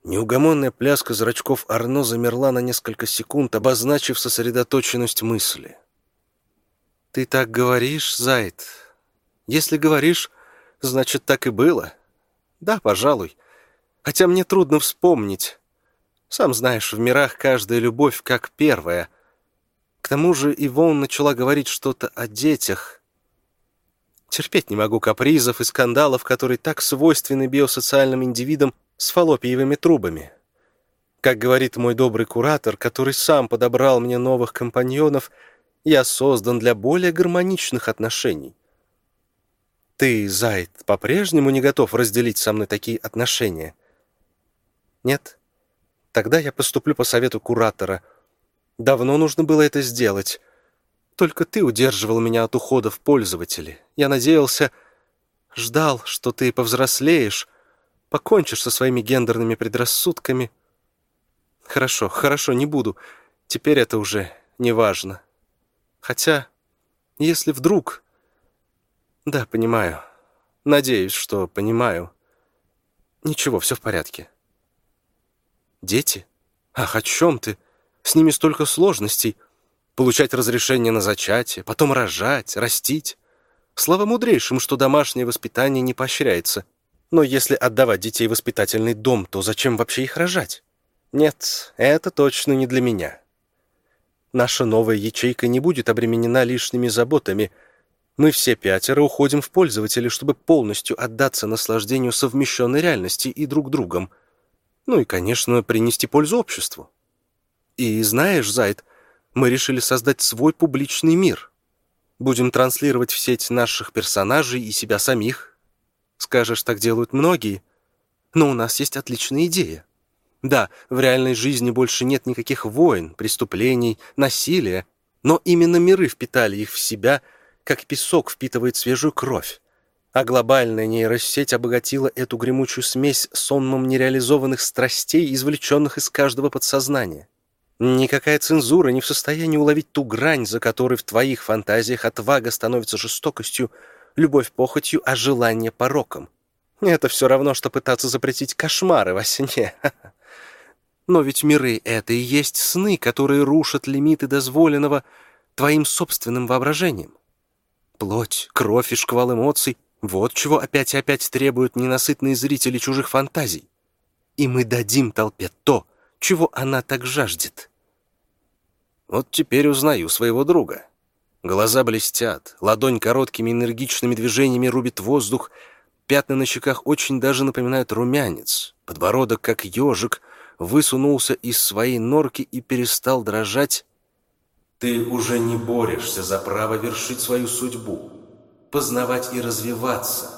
Неугомонная пляска зрачков Арно замерла на несколько секунд, обозначив сосредоточенность мысли. «Ты так говоришь, Зайд? Если говоришь, Значит, так и было? Да, пожалуй. Хотя мне трудно вспомнить. Сам знаешь, в мирах каждая любовь как первая. К тому же Ивон начала говорить что-то о детях. Терпеть не могу капризов и скандалов, которые так свойственны биосоциальным индивидам с фаллопиевыми трубами. Как говорит мой добрый куратор, который сам подобрал мне новых компаньонов, я создан для более гармоничных отношений. Ты, Зайд, по-прежнему не готов разделить со мной такие отношения? Нет? Тогда я поступлю по совету куратора. Давно нужно было это сделать. Только ты удерживал меня от ухода в пользователи. Я надеялся, ждал, что ты повзрослеешь, покончишь со своими гендерными предрассудками. Хорошо, хорошо, не буду. Теперь это уже не важно. Хотя, если вдруг... Да, понимаю. Надеюсь, что понимаю. Ничего, все в порядке. Дети? Ах, о чем ты? С ними столько сложностей. Получать разрешение на зачатие, потом рожать, растить. Слава мудрейшим, что домашнее воспитание не поощряется. Но если отдавать детей в воспитательный дом, то зачем вообще их рожать? Нет, это точно не для меня. Наша новая ячейка не будет обременена лишними заботами. Мы все пятеро уходим в пользователи, чтобы полностью отдаться наслаждению совмещенной реальности и друг другом. Ну и, конечно, принести пользу обществу. И знаешь, Зайд, мы решили создать свой публичный мир. Будем транслировать в сеть наших персонажей и себя самих. Скажешь, так делают многие. Но у нас есть отличная идея. Да, в реальной жизни больше нет никаких войн, преступлений, насилия, но именно миры впитали их в себя, как песок впитывает свежую кровь. А глобальная нейросеть обогатила эту гремучую смесь сонмом нереализованных страстей, извлеченных из каждого подсознания. Никакая цензура не в состоянии уловить ту грань, за которой в твоих фантазиях отвага становится жестокостью, любовь похотью, а желание пороком. Это все равно, что пытаться запретить кошмары во сне. (laughs) Но ведь миры — это и есть сны, которые рушат лимиты дозволенного твоим собственным воображением. Плоть, кровь и шквал эмоций — вот чего опять и опять требуют ненасытные зрители чужих фантазий. И мы дадим толпе то, чего она так жаждет. Вот теперь узнаю своего друга. Глаза блестят, ладонь короткими энергичными движениями рубит воздух, пятна на щеках очень даже напоминают румянец, подбородок как ежик — высунулся из своей норки и перестал дрожать. «Ты уже не борешься за право вершить свою судьбу, познавать и развиваться.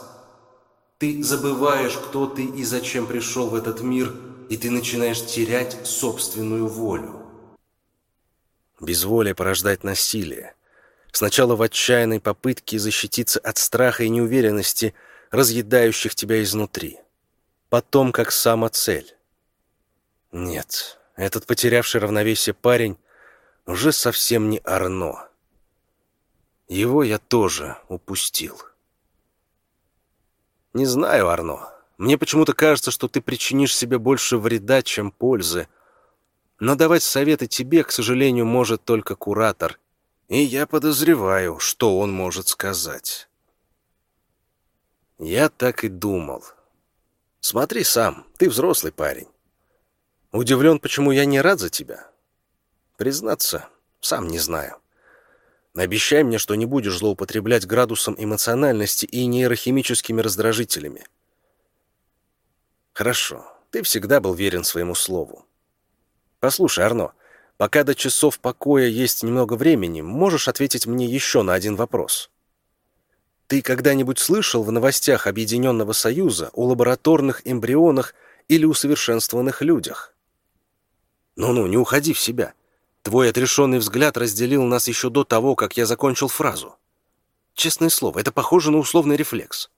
Ты забываешь, кто ты и зачем пришел в этот мир, и ты начинаешь терять собственную волю». Безволие порождает насилие. Сначала в отчаянной попытке защититься от страха и неуверенности, разъедающих тебя изнутри. Потом как самоцель. Нет, этот потерявший равновесие парень уже совсем не Арно. Его я тоже упустил. Не знаю, Арно. Мне почему-то кажется, что ты причинишь себе больше вреда, чем пользы. Но давать советы тебе, к сожалению, может только куратор. И я подозреваю, что он может сказать. Я так и думал. Смотри сам, ты взрослый парень. Удивлен, почему я не рад за тебя? Признаться, сам не знаю. Обещай мне, что не будешь злоупотреблять градусом эмоциональности и нейрохимическими раздражителями. Хорошо, ты всегда был верен своему слову. Послушай, Арно, пока до часов покоя есть немного времени, можешь ответить мне еще на один вопрос. Ты когда-нибудь слышал в новостях Объединенного Союза о лабораторных эмбрионах или усовершенствованных людях? «Ну-ну, не уходи в себя. Твой отрешенный взгляд разделил нас еще до того, как я закончил фразу. Честное слово, это похоже на условный рефлекс.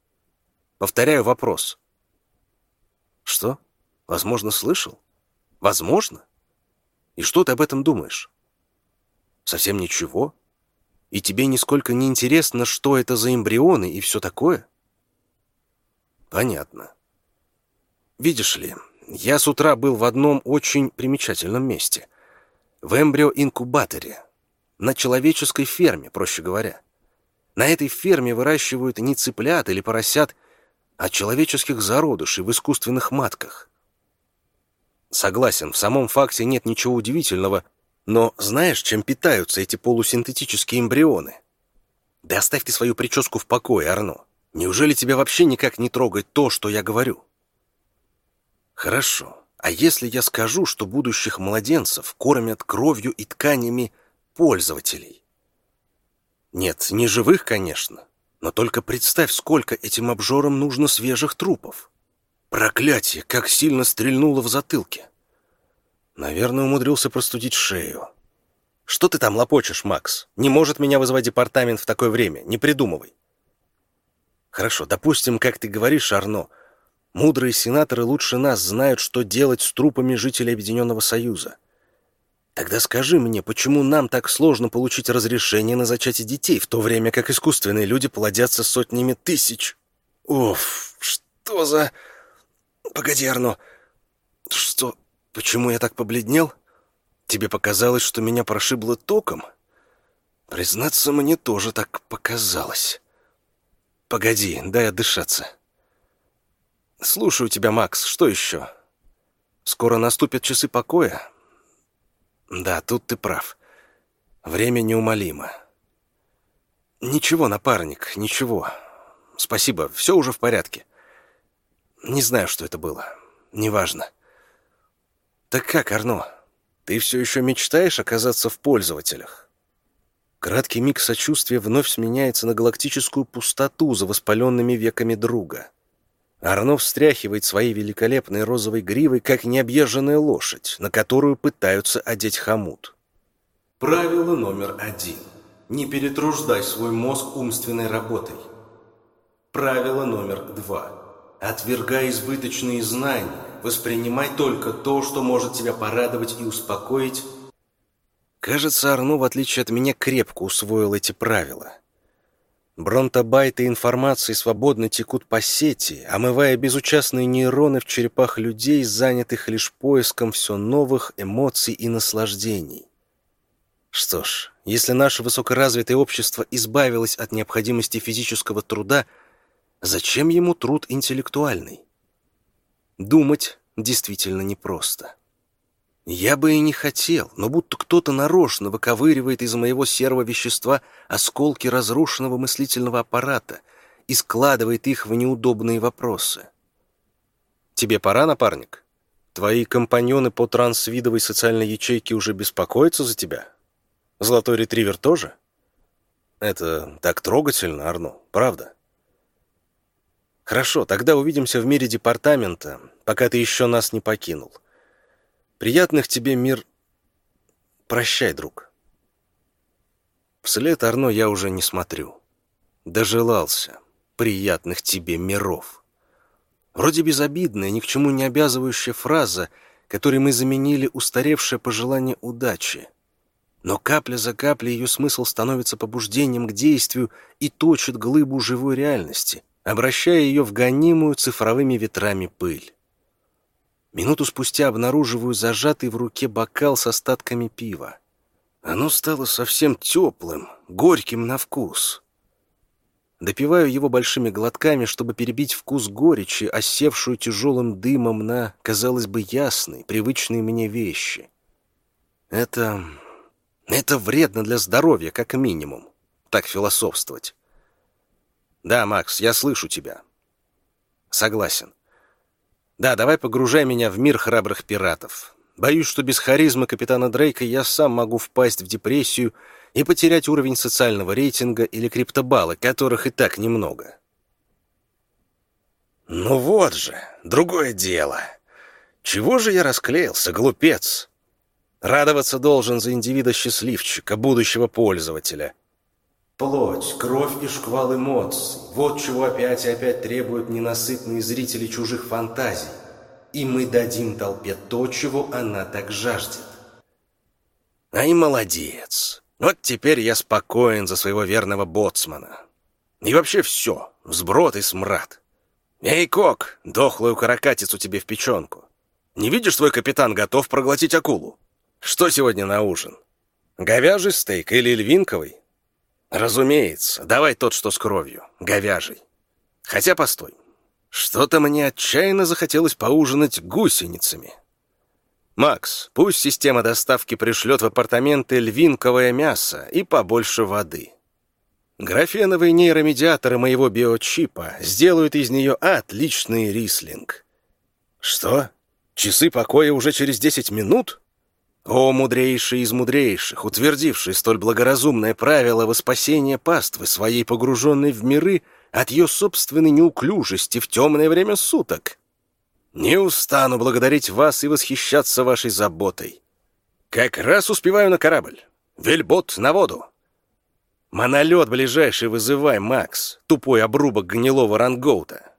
Повторяю вопрос. Что? Возможно, слышал? Возможно? И что ты об этом думаешь? Совсем ничего? И тебе нисколько не интересно, что это за эмбрионы и все такое? Понятно. Видишь ли, я с утра был в одном очень примечательном месте. В эмбриоинкубаторе. На человеческой ферме, проще говоря. На этой ферме выращивают не цыплят или поросят, а человеческих зародышей в искусственных матках. Согласен, в самом факте нет ничего удивительного, но знаешь, чем питаются эти полусинтетические эмбрионы? Да оставь ты свою прическу в покое, Арно. Неужели тебя вообще никак не трогает то, что я говорю? Хорошо. А если я скажу, что будущих младенцев кормят кровью и тканями пользователей? Нет, не живых, конечно. Но только представь, сколько этим обжорам нужно свежих трупов. Проклятие, как сильно стрельнуло в затылке. Наверное, умудрился простудить шею. Что ты там лопочешь, Макс? Не может меня вызвать департамент в такое время. Не придумывай. Хорошо, допустим, как ты говоришь, Арно, мудрые сенаторы лучше нас знают, что делать с трупами жителей Объединенного Союза. Тогда скажи мне, почему нам так сложно получить разрешение на зачатие детей, в то время как искусственные люди плодятся сотнями тысяч? Оф, что за... Погоди, Арно. Что... Почему я так побледнел? Тебе показалось, что меня прошибло током? Признаться, мне тоже так показалось. Погоди, дай отдышаться. Слушаю тебя, Макс. Что еще? Скоро наступят часы покоя? Да, тут ты прав. Время неумолимо. Ничего, напарник, ничего. Спасибо, все уже в порядке. Не знаю, что это было. Неважно. Так как, Арно? Ты все еще мечтаешь оказаться в пользователях? Краткий миг сочувствия вновь сменяется на галактическую пустоту за воспаленными веками друга. Арно встряхивает своей великолепной розовой гривой, как необъезженная лошадь, на которую пытаются одеть хомут. Правило номер один. Не перетруждай свой мозг умственной работой. Правило номер два. Отвергай избыточные знания, воспринимай только то, что может тебя порадовать и успокоить. Кажется, Арно, в отличие от меня, крепко усвоил эти правила. Бронтобайты информации свободно текут по сети, омывая безучастные нейроны в черепах людей, занятых лишь поиском все новых эмоций и наслаждений. Что ж, если наше высокоразвитое общество избавилось от необходимости физического труда, зачем ему труд интеллектуальный? Думать действительно непросто. Я бы и не хотел, но будто кто-то нарочно выковыривает из моего серого вещества осколки разрушенного мыслительного аппарата и складывает их в неудобные вопросы. Тебе пора, напарник? Твои компаньоны по трансвидовой социальной ячейке уже беспокоятся за тебя? Золотой ретривер тоже? Это так трогательно, Арно, правда? Хорошо, тогда увидимся в мире департамента, пока ты еще нас не покинул. — Приятных тебе мир... Прощай, друг. Вслед Арно я уже не смотрю. Дожелался приятных тебе миров. Вроде безобидная, ни к чему не обязывающая фраза, которой мы заменили устаревшее пожелание удачи. Но капля за каплей ее смысл становится побуждением к действию и точит глыбу живой реальности, обращая ее в гонимую цифровыми ветрами пыль. Минуту спустя обнаруживаю зажатый в руке бокал с остатками пива. Оно стало совсем теплым, горьким на вкус. Допиваю его большими глотками, чтобы перебить вкус горечи, осевшую тяжелым дымом на, казалось бы, ясные, привычные мне вещи. Это... это вредно для здоровья, как минимум. Так философствовать. Да, Макс, я слышу тебя. Согласен. Да, давай погружай меня в мир храбрых пиратов. Боюсь, что без харизмы капитана Дрейка я сам могу впасть в депрессию и потерять уровень социального рейтинга или криптобалла, которых и так немного. Ну вот же, другое дело. Чего же я расклеился, глупец? Радоваться должен за индивида-счастливчика, будущего пользователя. Плоть, кровь и шквал эмоций. Вот чего опять и опять требуют ненасытные зрители чужих фантазий. И мы дадим толпе то, чего она так жаждет. Ай, молодец. Вот теперь я спокоен за своего верного боцмана. И вообще все, взброд и смрад. Эй, Кок, дохлую каракатицу тебе в печенку. Не видишь, твой капитан готов проглотить акулу? Что сегодня на ужин? Говяжий стейк или львинковый? Разумеется, давай тот, что с кровью, говяжий. Хотя, постой, что-то мне отчаянно захотелось поужинать гусеницами. Макс, пусть система доставки пришлет в апартаменты львинковое мясо и побольше воды. Графеновые нейромедиаторы моего биочипа сделают из нее отличный рислинг. Что? Часы покоя уже через 10 минут? О, мудрейший из мудрейших, утвердивший столь благоразумное правило во спасение паствы своей погруженной в миры от ее собственной неуклюжести в темное время суток! Не устану благодарить вас и восхищаться вашей заботой. Как раз успеваю на корабль. Вельбот на воду. Монолет ближайший вызывай, Макс, тупой обрубок гнилого рангоута.